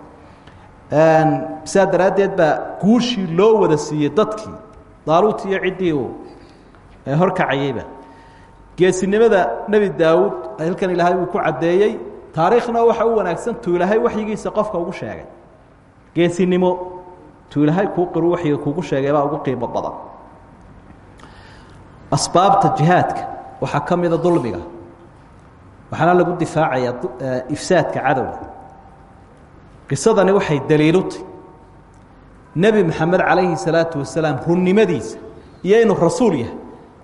Sidaa daraaddeed baa guushii loo wada siiyey dadkii. Daaluut iyo ciddii uu horkacayeyba geesinimada nebi daawuud halkan ilaahay uu ku caddeeyey taariikhna waxa u wanaagsan tuu ilaahay waxyigiisa qofka ugu sheegay. Geesinimo tuu ilaahay kuu qiru waxyiga kuugu sheegay baa ugu qiimo badan. Asbaabta jihaadka waxaa ka dulmiga. Waxaana lagu difaacayaa ifsaadka cadowga. Qisadani waxay daliilutay nebi maxamed calayhi salaatu wasalaam runnimadiisa iyo rasuul yahay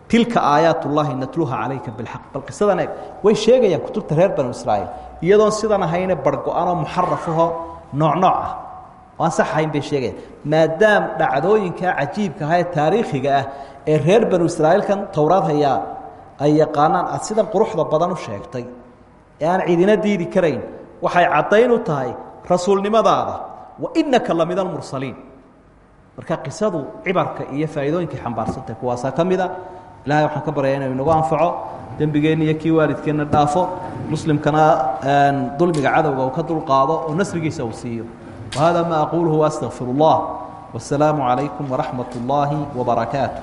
tilka aayaat ullaahi natluha calayka bal qisadan way sheegayaan kutubta reer banu israa'iil iyadoon sidan ahayne bargo-anoo muxarafahoo nooc nooc ah. Oo aan sax ahayn bay sheegayaan maadaam dhacdooyinkaa cajiibka ah ee taariikhiga ah ee reer banu israa'iilkan towraad hayaa ay yaqaanaan aad sidan quruxda badan u sheegtay ee aan cidina diidi karayn waxay caddayn u tahay rasuulnimadaada wa innaka la min almursaliin. Marka qisadu cibarka iyo faa'iidooyinkay xambaarsantahay kuwaasaa ka mida ilahay waxaan ka baryaa inuu inagu anfaco. Dembigeenna iyo kii waalidkeenna dhaafo. Muslimkana dulmiga cadowga uu ka dulqaado oo nasrigiisa uu siiyo. Wahada ma aquuluhu waastaqfir اllah wasalaamu calaykum waraxmat اllaahi wbarakaatu